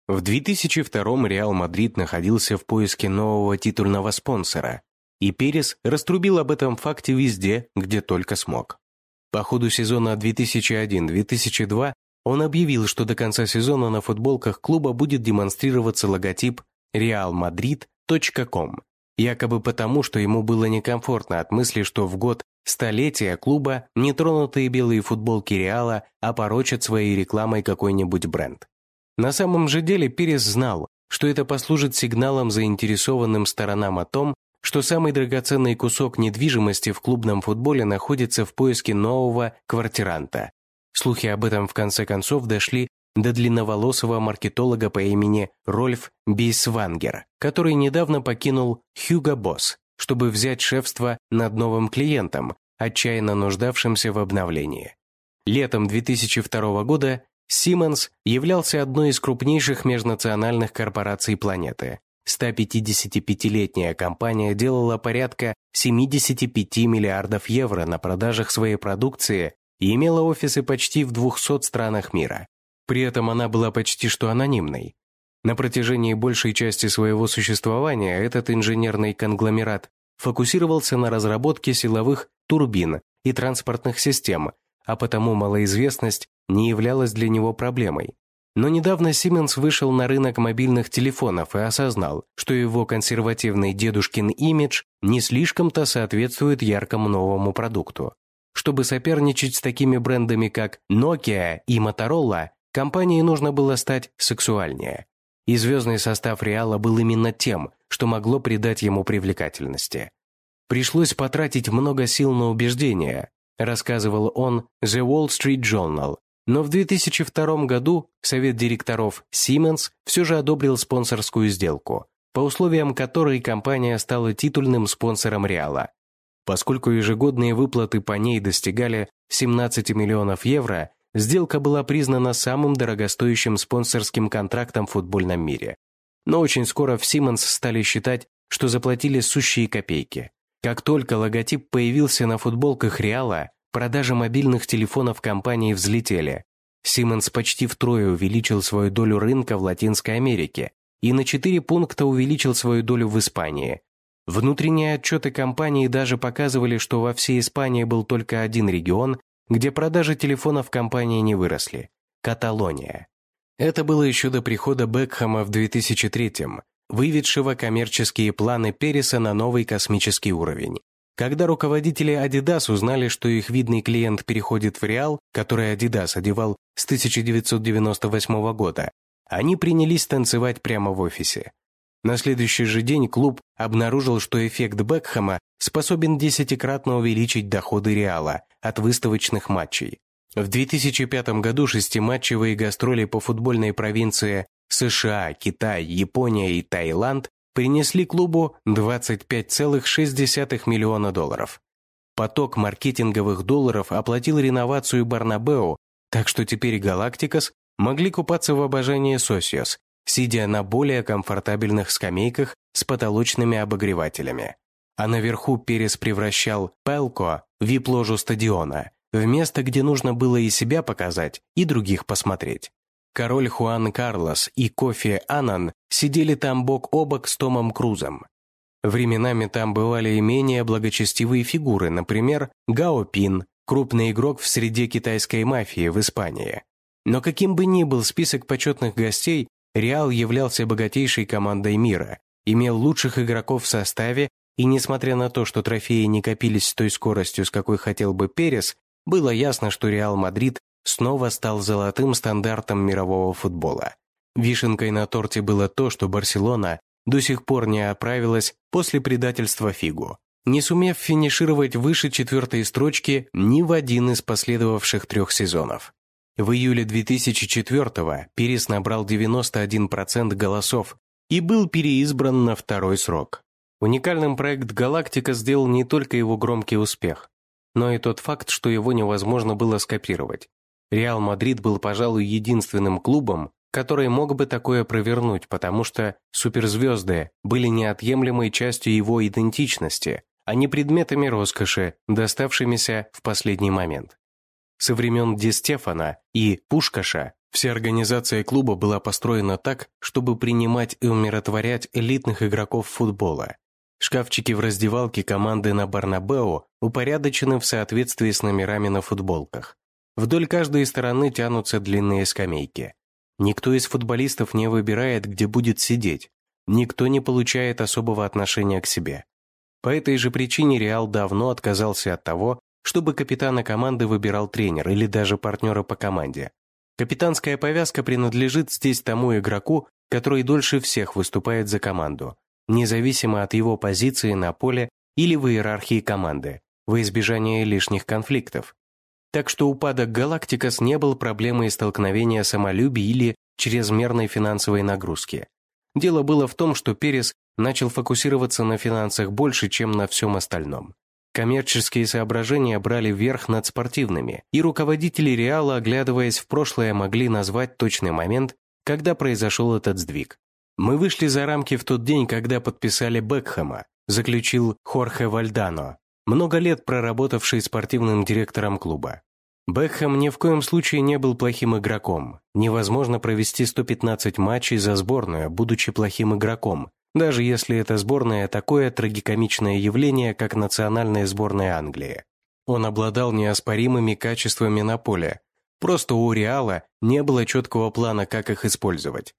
В 2002 Реал Мадрид находился в поиске нового титульного спонсора, и Перес раструбил об этом факте везде, где только смог. По ходу сезона 2001-2002 он объявил, что до конца сезона на футболках клуба будет демонстрироваться логотип realmadrid.com. якобы потому, что ему было некомфортно от мысли, что в год столетия клуба нетронутые белые футболки Реала опорочат своей рекламой какой-нибудь бренд. На самом же деле Перес знал, что это послужит сигналом заинтересованным сторонам о том, что самый драгоценный кусок недвижимости в клубном футболе находится в поиске нового квартиранта. Слухи об этом в конце концов дошли до длинноволосого маркетолога по имени Рольф Бейсвангер, который недавно покинул Хьюго Босс, чтобы взять шефство над новым клиентом, отчаянно нуждавшимся в обновлении. Летом 2002 года Siemens являлся одной из крупнейших межнациональных корпораций планеты. 155-летняя компания делала порядка 75 миллиардов евро на продажах своей продукции и имела офисы почти в 200 странах мира. При этом она была почти что анонимной. На протяжении большей части своего существования этот инженерный конгломерат фокусировался на разработке силовых турбин и транспортных систем, а потому малоизвестность не являлась для него проблемой. Но недавно Siemens вышел на рынок мобильных телефонов и осознал, что его консервативный дедушкин имидж не слишком-то соответствует яркому новому продукту. Чтобы соперничать с такими брендами, как Nokia и Motorola, компании нужно было стать сексуальнее. И звездный состав Реала был именно тем, что могло придать ему привлекательности. Пришлось потратить много сил на убеждение, рассказывал он The Wall Street Journal, но в 2002 году совет директоров Siemens все же одобрил спонсорскую сделку, по условиям которой компания стала титульным спонсором Реала. Поскольку ежегодные выплаты по ней достигали 17 миллионов евро, сделка была признана самым дорогостоящим спонсорским контрактом в футбольном мире. Но очень скоро в Siemens стали считать, что заплатили сущие копейки. Как только логотип появился на футболках Реала, продажи мобильных телефонов компании взлетели. Siemens почти втрое увеличил свою долю рынка в Латинской Америке и на 4 пункта увеличил свою долю в Испании. Внутренние отчеты компании даже показывали, что во всей Испании был только один регион, где продажи телефонов компании не выросли – Каталония. Это было еще до прихода Бекхэма в 2003-м, выведшего коммерческие планы Переса на новый космический уровень. Когда руководители Adidas узнали, что их видный клиент переходит в Реал, который Adidas одевал с 1998 года, они принялись танцевать прямо в офисе. На следующий же день клуб обнаружил, что эффект Бекхэма способен десятикратно увеличить доходы Реала от выставочных матчей. В 2005 году шестиматчевые гастроли по футбольной провинции США, Китай, Япония и Таиланд принесли клубу 25,6 миллиона долларов. Поток маркетинговых долларов оплатил реновацию Барнабеу, так что теперь Галактикос могли купаться в обожании Сосиос, сидя на более комфортабельных скамейках с потолочными обогревателями. А наверху Перес превращал Пелко в вип-ложу стадиона, в место, где нужно было и себя показать, и других посмотреть. Король Хуан Карлос и Кофи Аннан сидели там бок о бок с Томом Крузом. Временами там бывали и менее благочестивые фигуры, например, Гао Пин, крупный игрок в среде китайской мафии в Испании. Но каким бы ни был список почетных гостей, Реал являлся богатейшей командой мира, имел лучших игроков в составе, и несмотря на то, что трофеи не копились с той скоростью, с какой хотел бы Перес, было ясно, что Реал Мадрид снова стал золотым стандартом мирового футбола. Вишенкой на торте было то, что Барселона до сих пор не оправилась после предательства Фигу, не сумев финишировать выше четвертой строчки ни в один из последовавших трех сезонов. В июле 2004-го Перес набрал 91% голосов и был переизбран на второй срок. Уникальным проект «Галактика» сделал не только его громкий успех, но и тот факт, что его невозможно было скопировать. Реал Мадрид был, пожалуй, единственным клубом, который мог бы такое провернуть, потому что суперзвезды были неотъемлемой частью его идентичности, а не предметами роскоши, доставшимися в последний момент. Со времен Ди Стефана и Пушкаша вся организация клуба была построена так, чтобы принимать и умиротворять элитных игроков футбола. Шкафчики в раздевалке команды на Барнабео упорядочены в соответствии с номерами на футболках. Вдоль каждой стороны тянутся длинные скамейки. Никто из футболистов не выбирает, где будет сидеть. никто не получает особого отношения к себе. По этой же причине Реал давно отказался от того, чтобы капитана команды выбирал тренер или даже партнера по команде. Капитанская повязка принадлежит здесь тому игроку, который дольше всех выступает за команду, независимо от его позиции на поле или в иерархии команды, во избежание лишних конфликтов. Так что упадок Галактикас не был проблемой столкновения самолюбия или чрезмерной финансовой нагрузки. Дело было в том, что Перес начал фокусироваться на финансах больше, чем на всем остальном. Коммерческие соображения брали верх над спортивными, и руководители Реала, оглядываясь в прошлое, могли назвать точный момент, когда произошел этот сдвиг. «Мы вышли за рамки в тот день, когда подписали Бекхэма», заключил Хорхе Вальдано, много лет проработавший спортивным директором клуба. Бекхэм ни в коем случае не был плохим игроком. Невозможно провести 115 матчей за сборную, будучи плохим игроком, даже если это сборная такое трагикомичное явление, как национальная сборная Англии. Он обладал неоспоримыми качествами на поле, просто у Реала не было четкого плана, как их использовать.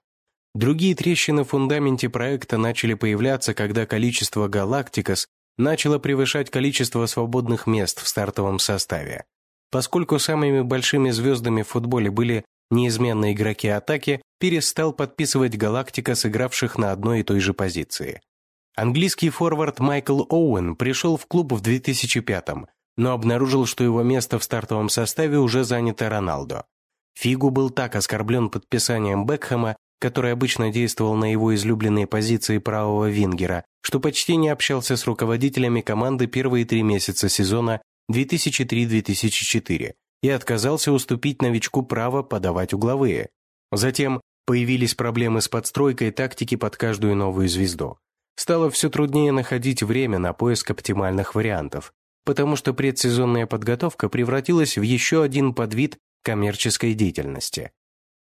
Другие трещины в фундаменте проекта начали появляться, когда количество «Галактикас» начало превышать количество свободных мест в стартовом составе. Поскольку самыми большими звездами в футболе были неизменные игроки атаки, перестал подписывать галактика, сыгравших на одной и той же позиции. Английский форвард Майкл Оуэн пришел в клуб в 2005-м, но обнаружил, что его место в стартовом составе уже занято Роналдо. Фигу был так оскорблен подписанием Бекхэма, который обычно действовал на его излюбленные позиции правого вингера, что почти не общался с руководителями команды первые три месяца сезона 2003-2004 и отказался уступить новичку право подавать угловые. Затем появились проблемы с подстройкой тактики под каждую новую звезду. Стало все труднее находить время на поиск оптимальных вариантов, потому что предсезонная подготовка превратилась в еще один подвид коммерческой деятельности.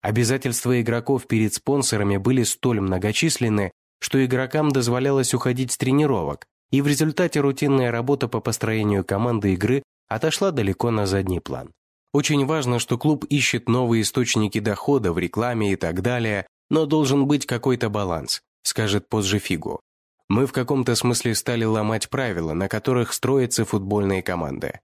Обязательства игроков перед спонсорами были столь многочисленны, что игрокам дозволялось уходить с тренировок, и в результате рутинная работа по построению команды игры отошла далеко на задний план. Очень важно, что клуб ищет новые источники дохода в рекламе и так далее, но должен быть какой-то баланс, скажет позже Фигу. Мы в каком-то смысле стали ломать правила, на которых строятся футбольные команды.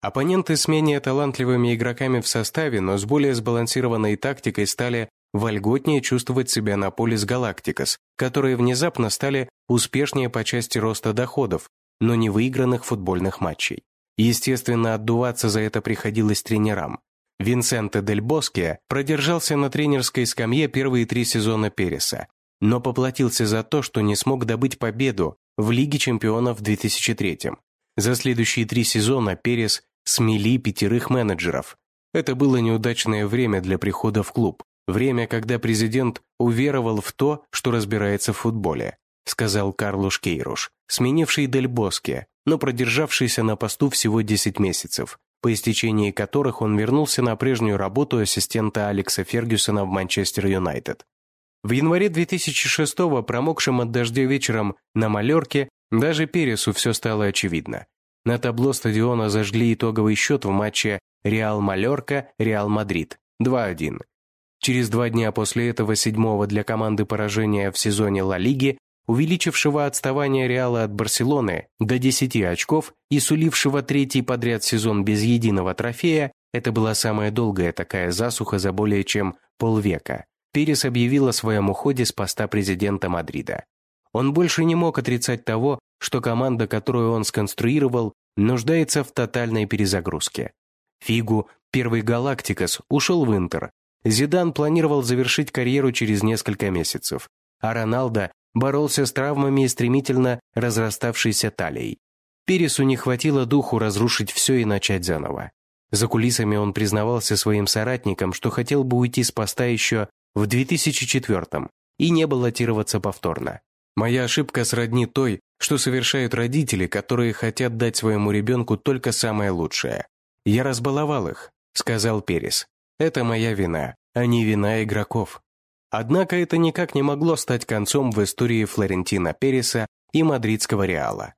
Оппоненты с менее талантливыми игроками в составе, но с более сбалансированной тактикой стали вольготнее чувствовать себя на поле с Галактикос, которые внезапно стали успешнее по части роста доходов, но не выигранных футбольных матчей. Естественно, отдуваться за это приходилось тренерам. Винсенте Дель Боске продержался на тренерской скамье первые три сезона Переса, но поплатился за то, что не смог добыть победу в Лиге чемпионов в 2003 -м. За следующие три сезона Перес смели пятерых менеджеров. Это было неудачное время для прихода в клуб, время, когда президент уверовал в то, что разбирается в футболе, сказал Карлуш Кейруш, сменивший Дель Боске, но продержавшийся на посту всего 10 месяцев, по истечении которых он вернулся на прежнюю работу ассистента Алекса Фергюсона в Манчестер Юнайтед. В январе 2006-го, промокшим от дождя вечером на Мальорке, даже Пересу все стало очевидно. На табло стадиона зажгли итоговый счет в матче Реал Мальорка, Реал Мадрид 2-1. Через два дня после этого седьмого для команды поражения в сезоне Ла Лиги увеличившего отставание Реала от Барселоны до 10 очков и сулившего третий подряд сезон без единого трофея, это была самая долгая такая засуха за более чем полвека. Перес объявил о своем уходе с поста президента Мадрида. Он больше не мог отрицать того, что команда, которую он сконструировал, нуждается в тотальной перезагрузке. Фигу, первый Галактикос, ушел в Интер. Зидан планировал завершить карьеру через несколько месяцев, а Роналдо боролся с травмами и стремительно разраставшейся талией. Пересу не хватило духу разрушить все и начать заново. За кулисами он признавался своим соратникам, что хотел бы уйти с поста еще в 2004-м и не баллотироваться повторно. «Моя ошибка сродни той, что совершают родители, которые хотят дать своему ребенку только самое лучшее. Я разбаловал их», — сказал Перес. «Это моя вина, а не вина игроков». Однако это никак не могло стать концом в истории Флорентина Переса и мадридского Реала.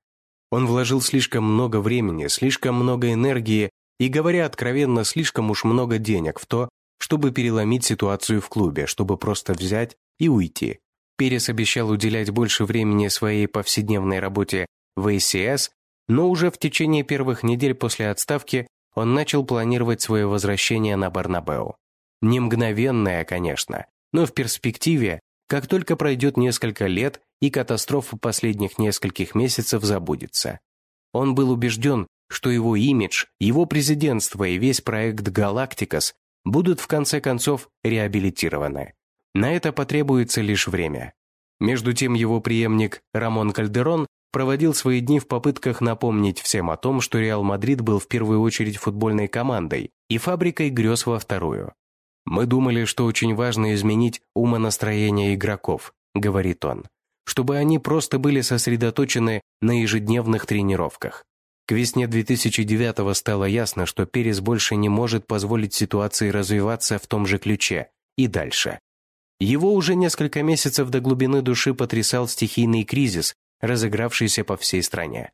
Он вложил слишком много времени, слишком много энергии и, говоря откровенно, слишком уж много денег в то, чтобы переломить ситуацию в клубе, чтобы просто взять и уйти. Перес обещал уделять больше времени своей повседневной работе в ACS, но уже в течение первых недель после отставки он начал планировать свое возвращение на Барнабеу. Не мгновенное, конечно, но в перспективе, как только пройдет несколько лет и катастрофа последних нескольких месяцев забудется. Он был убежден, что его имидж, его президентство и весь проект «Галактикос» будут в конце концов реабилитированы. На это потребуется лишь время. Между тем его преемник Рамон Кальдерон проводил свои дни в попытках напомнить всем о том, что Реал Мадрид был в первую очередь футбольной командой и фабрикой грез во вторую. «Мы думали, что очень важно изменить умонастроение игроков», — говорит он, «чтобы они просто были сосредоточены на ежедневных тренировках. К весне 2009-го стало ясно, что Перес больше не может позволить ситуации развиваться в том же ключе и дальше. Его уже несколько месяцев до глубины души потрясал стихийный кризис, разыгравшийся по всей стране.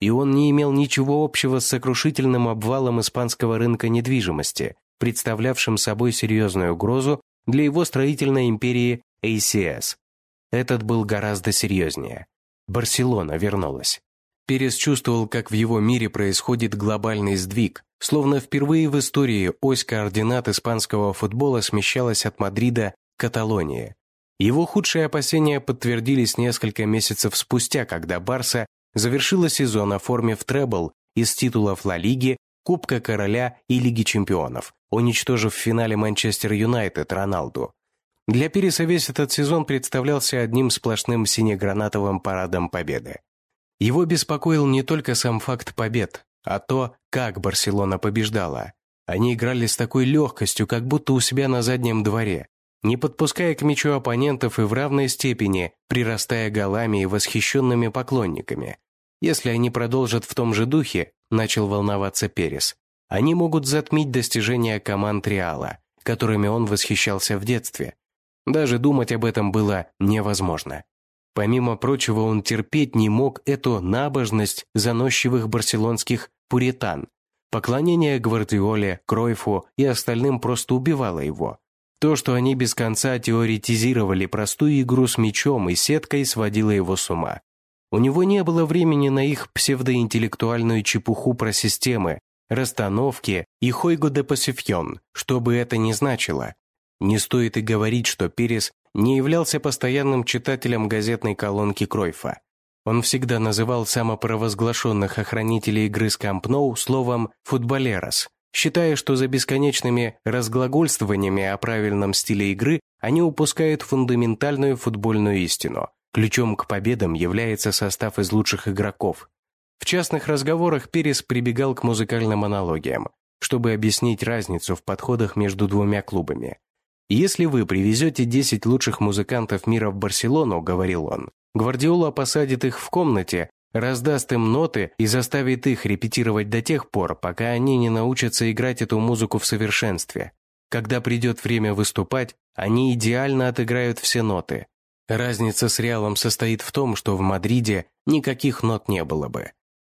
И он не имел ничего общего с сокрушительным обвалом испанского рынка недвижимости, представлявшим собой серьезную угрозу для его строительной империи ACS. Этот был гораздо серьезнее. Барселона вернулась. Перес чувствовал, как в его мире происходит глобальный сдвиг, словно впервые в истории ось координат испанского футбола смещалась от Мадрида Каталонии. Его худшие опасения подтвердились несколько месяцев спустя, когда Барса завершила сезон, оформив требл из титулов Ла Лиги, Кубка Короля и Лиги Чемпионов, уничтожив в финале Манчестер Юнайтед Роналду. Для Переса весь этот сезон представлялся одним сплошным синегранатовым парадом победы. Его беспокоил не только сам факт побед, а то, как Барселона побеждала. Они играли с такой легкостью, как будто у себя на заднем дворе, не подпуская к мячу оппонентов и в равной степени, прирастая голами и восхищенными поклонниками. Если они продолжат в том же духе, начал волноваться Перес, они могут затмить достижения команд Реала, которыми он восхищался в детстве. Даже думать об этом было невозможно. Помимо прочего, он терпеть не мог эту набожность заносчивых барселонских пуритан. Поклонение Гвардиоле, Кройфу и остальным просто убивало его. То, что они без конца теоретизировали простую игру с мячом и сеткой, сводило его с ума. У него не было времени на их псевдоинтеллектуальную чепуху про системы, расстановки и хойго де пасифьон, что бы это ни значило. Не стоит и говорить, что Перес не являлся постоянным читателем газетной колонки Кройфа. Он всегда называл самопровозглашенных охранителей игры с Кампноу словом «футболерос», считая, что за бесконечными разглагольствованиями о правильном стиле игры они упускают фундаментальную футбольную истину. Ключом к победам является состав из лучших игроков. В частных разговорах Перес прибегал к музыкальным аналогиям, чтобы объяснить разницу в подходах между двумя клубами. «Если вы привезете 10 лучших музыкантов мира в Барселону», — говорил он, Гвардиола посадит их в комнате, раздаст им ноты и заставит их репетировать до тех пор, пока они не научатся играть эту музыку в совершенстве. Когда придет время выступать, они идеально отыграют все ноты. Разница с Реалом состоит в том, что в Мадриде никаких нот не было бы.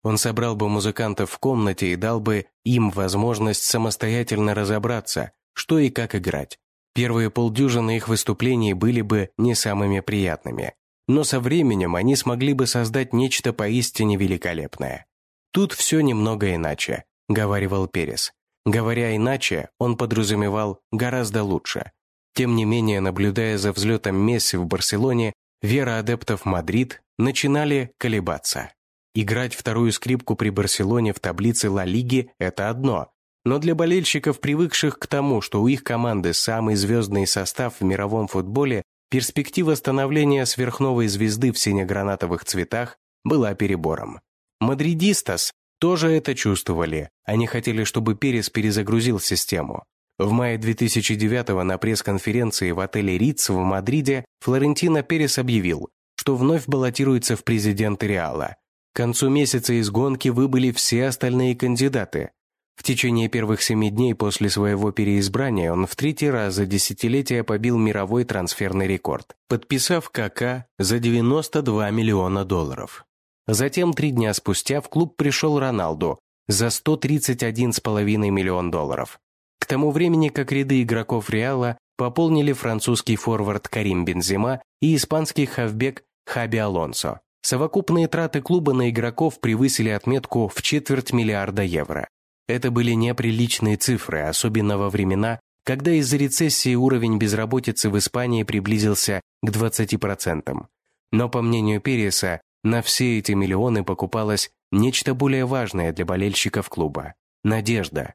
Он собрал бы музыкантов в комнате и дал бы им возможность самостоятельно разобраться, что и как играть. Первые полдюжины их выступлений были бы не самыми приятными. Но со временем они смогли бы создать нечто поистине великолепное. Тут все немного иначе, говаривал Перес. Говоря иначе, он подразумевал гораздо лучше. Тем не менее, наблюдая за взлетом Месси в Барселоне, вера адептов Мадрида начинали колебаться. Играть вторую скрипку при Барселоне в таблице Ла Лиги – это одно, но для болельщиков, привыкших к тому, что у их команды самый звездный состав в мировом футболе, Перспектива становления сверхновой звезды в сине-гранатовых цветах была перебором. Мадридистас тоже это чувствовали. Они хотели, чтобы Перес перезагрузил систему. В мае 2009 на пресс-конференции в отеле Риц в Мадриде Флорентино Перес объявил, что вновь баллотируется в президенты Реала. К концу месяца из гонки выбыли все остальные кандидаты. В течение первых семи дней после своего переизбрания он в третий раз за десятилетие побил мировой трансферный рекорд, подписав КК за 92 миллиона долларов. Затем три дня спустя в клуб пришел Роналду за 131,5 миллион долларов. К тому времени, как ряды игроков Реала пополнили французский форвард Карим Бензема и испанский хавбек Хаби Алонсо. Совокупные траты клуба на игроков превысили отметку в четверть миллиарда евро. Это были неприличные цифры, особенно во времена, когда из-за рецессии уровень безработицы в Испании приблизился к 20%. Но, по мнению Переса, на все эти миллионы покупалось нечто более важное для болельщиков клуба – надежда.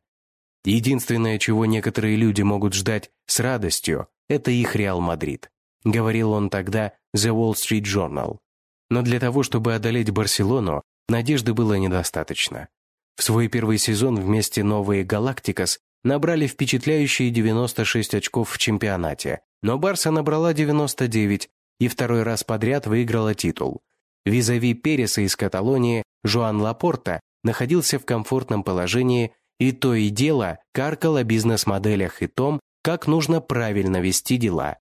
Единственное, чего некоторые люди могут ждать с радостью, это их Реал Мадрид, говорил он тогда The Wall Street Journal. Но для того, чтобы одолеть Барселону, надежды было недостаточно. В свой первый сезон вместе новые «Галактикос» набрали впечатляющие 96 очков в чемпионате, но Барса набрала 99 и второй раз подряд выиграла титул. Визави Переса из Каталонии Жуан Лапорта находился в комфортном положении и то и дело каркал о бизнес-моделях и том, как нужно правильно вести дела.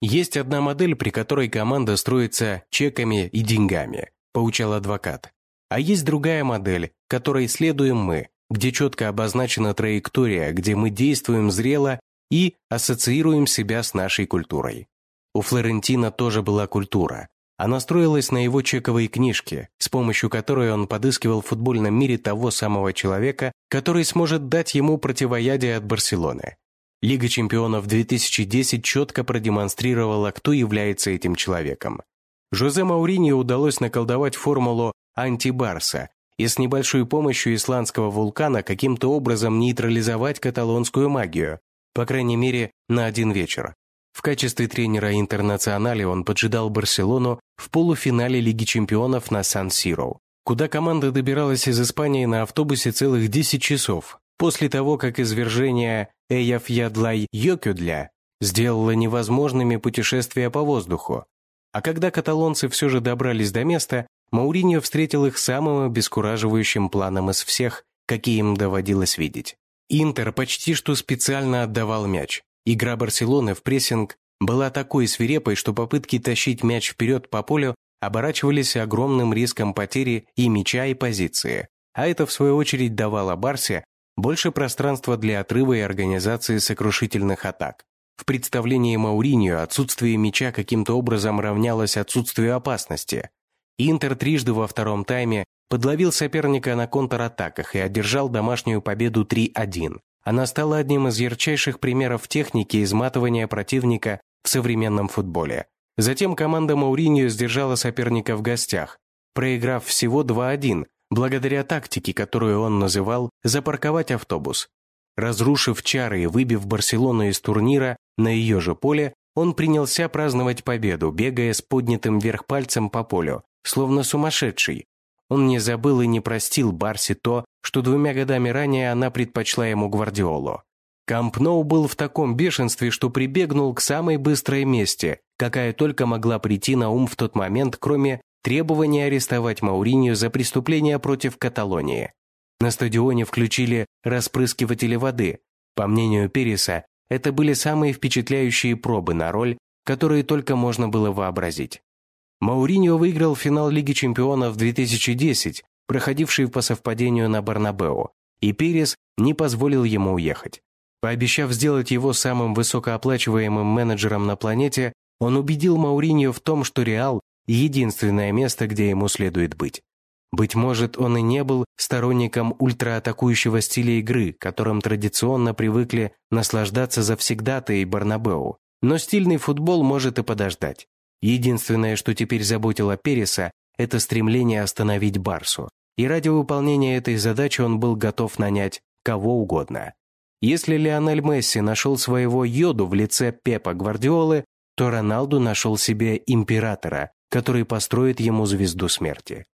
Есть одна модель, при которой команда строится чеками и деньгами, поучал адвокат. А есть другая модель, которой следуем мы, где четко обозначена траектория, где мы действуем зрело и ассоциируем себя с нашей культурой. У Флорентина тоже была культура. Она строилась на его чековой книжке, с помощью которой он подыскивал в футбольном мире того самого человека, который сможет дать ему противоядие от Барселоны. Лига чемпионов 2010 четко продемонстрировала, кто является этим человеком. Жозе Мауриньо удалось наколдовать формулу «антибарса» и с небольшой помощью исландского вулкана каким-то образом нейтрализовать каталонскую магию, по крайней мере, на один вечер. В качестве тренера Интернационале он поджидал Барселону в полуфинале Лиги чемпионов на Сан-Сиро, куда команда добиралась из Испании на автобусе целых 10 часов, после того, как извержение Эяфьядлай Йокюдля сделало невозможными путешествия по воздуху. А когда каталонцы все же добрались до места, Мауриньо встретил их самым обескураживающим планом из всех, какие им доводилось видеть. Интер почти что специально отдавал мяч, Игра Барселоны в прессинг была такой свирепой, что попытки тащить мяч вперед по полю оборачивались огромным риском потери и мяча, и позиции. А это, в свою очередь, давало Барсе больше пространства для отрыва и организации сокрушительных атак. В представлении Мауриньо отсутствие мяча каким-то образом равнялось отсутствию опасности. Интер трижды во втором тайме подловил соперника на контратаках и одержал домашнюю победу 3-1. Она стала одним из ярчайших примеров техники изматывания противника в современном футболе. Затем команда Мауриньо сдержала соперника в гостях, проиграв всего 2-1, благодаря тактике, которую он называл «запарковать автобус». Разрушив чары и выбив Барселону из турнира на ее же поле, он принялся праздновать победу, бегая с поднятым вверх пальцем по полю, словно сумасшедший, он не забыл и не простил Барси то, что двумя годами ранее она предпочла ему Гвардиолу. Камп Ноу был в таком бешенстве, что прибегнул к самой быстрой мести, какая только могла прийти на ум в тот момент, кроме требования арестовать Мауринью за преступления против Каталонии. На стадионе включили распрыскиватели воды. По мнению Переса, это были самые впечатляющие пробы на роль, которые только можно было вообразить. Мауриньо выиграл финал Лиги чемпионов 2010, проходивший по совпадению на Барнабео, и Перес не позволил ему уехать. Пообещав сделать его самым высокооплачиваемым менеджером на планете, он убедил Мауриньо в том, что Реал – единственное место, где ему следует быть. Быть может, он и не был сторонником ультраатакующего стиля игры, которым традиционно привыкли наслаждаться завсегдаты и Барнабеу, но стильный футбол может и подождать. Единственное, что теперь заботило Переса, это стремление остановить Барсу, и ради выполнения этой задачи он был готов нанять кого угодно. Если Лионель Месси нашел своего йоду в лице Пепа Гвардиолы, то Роналду нашел себе императора, который построит ему звезду смерти.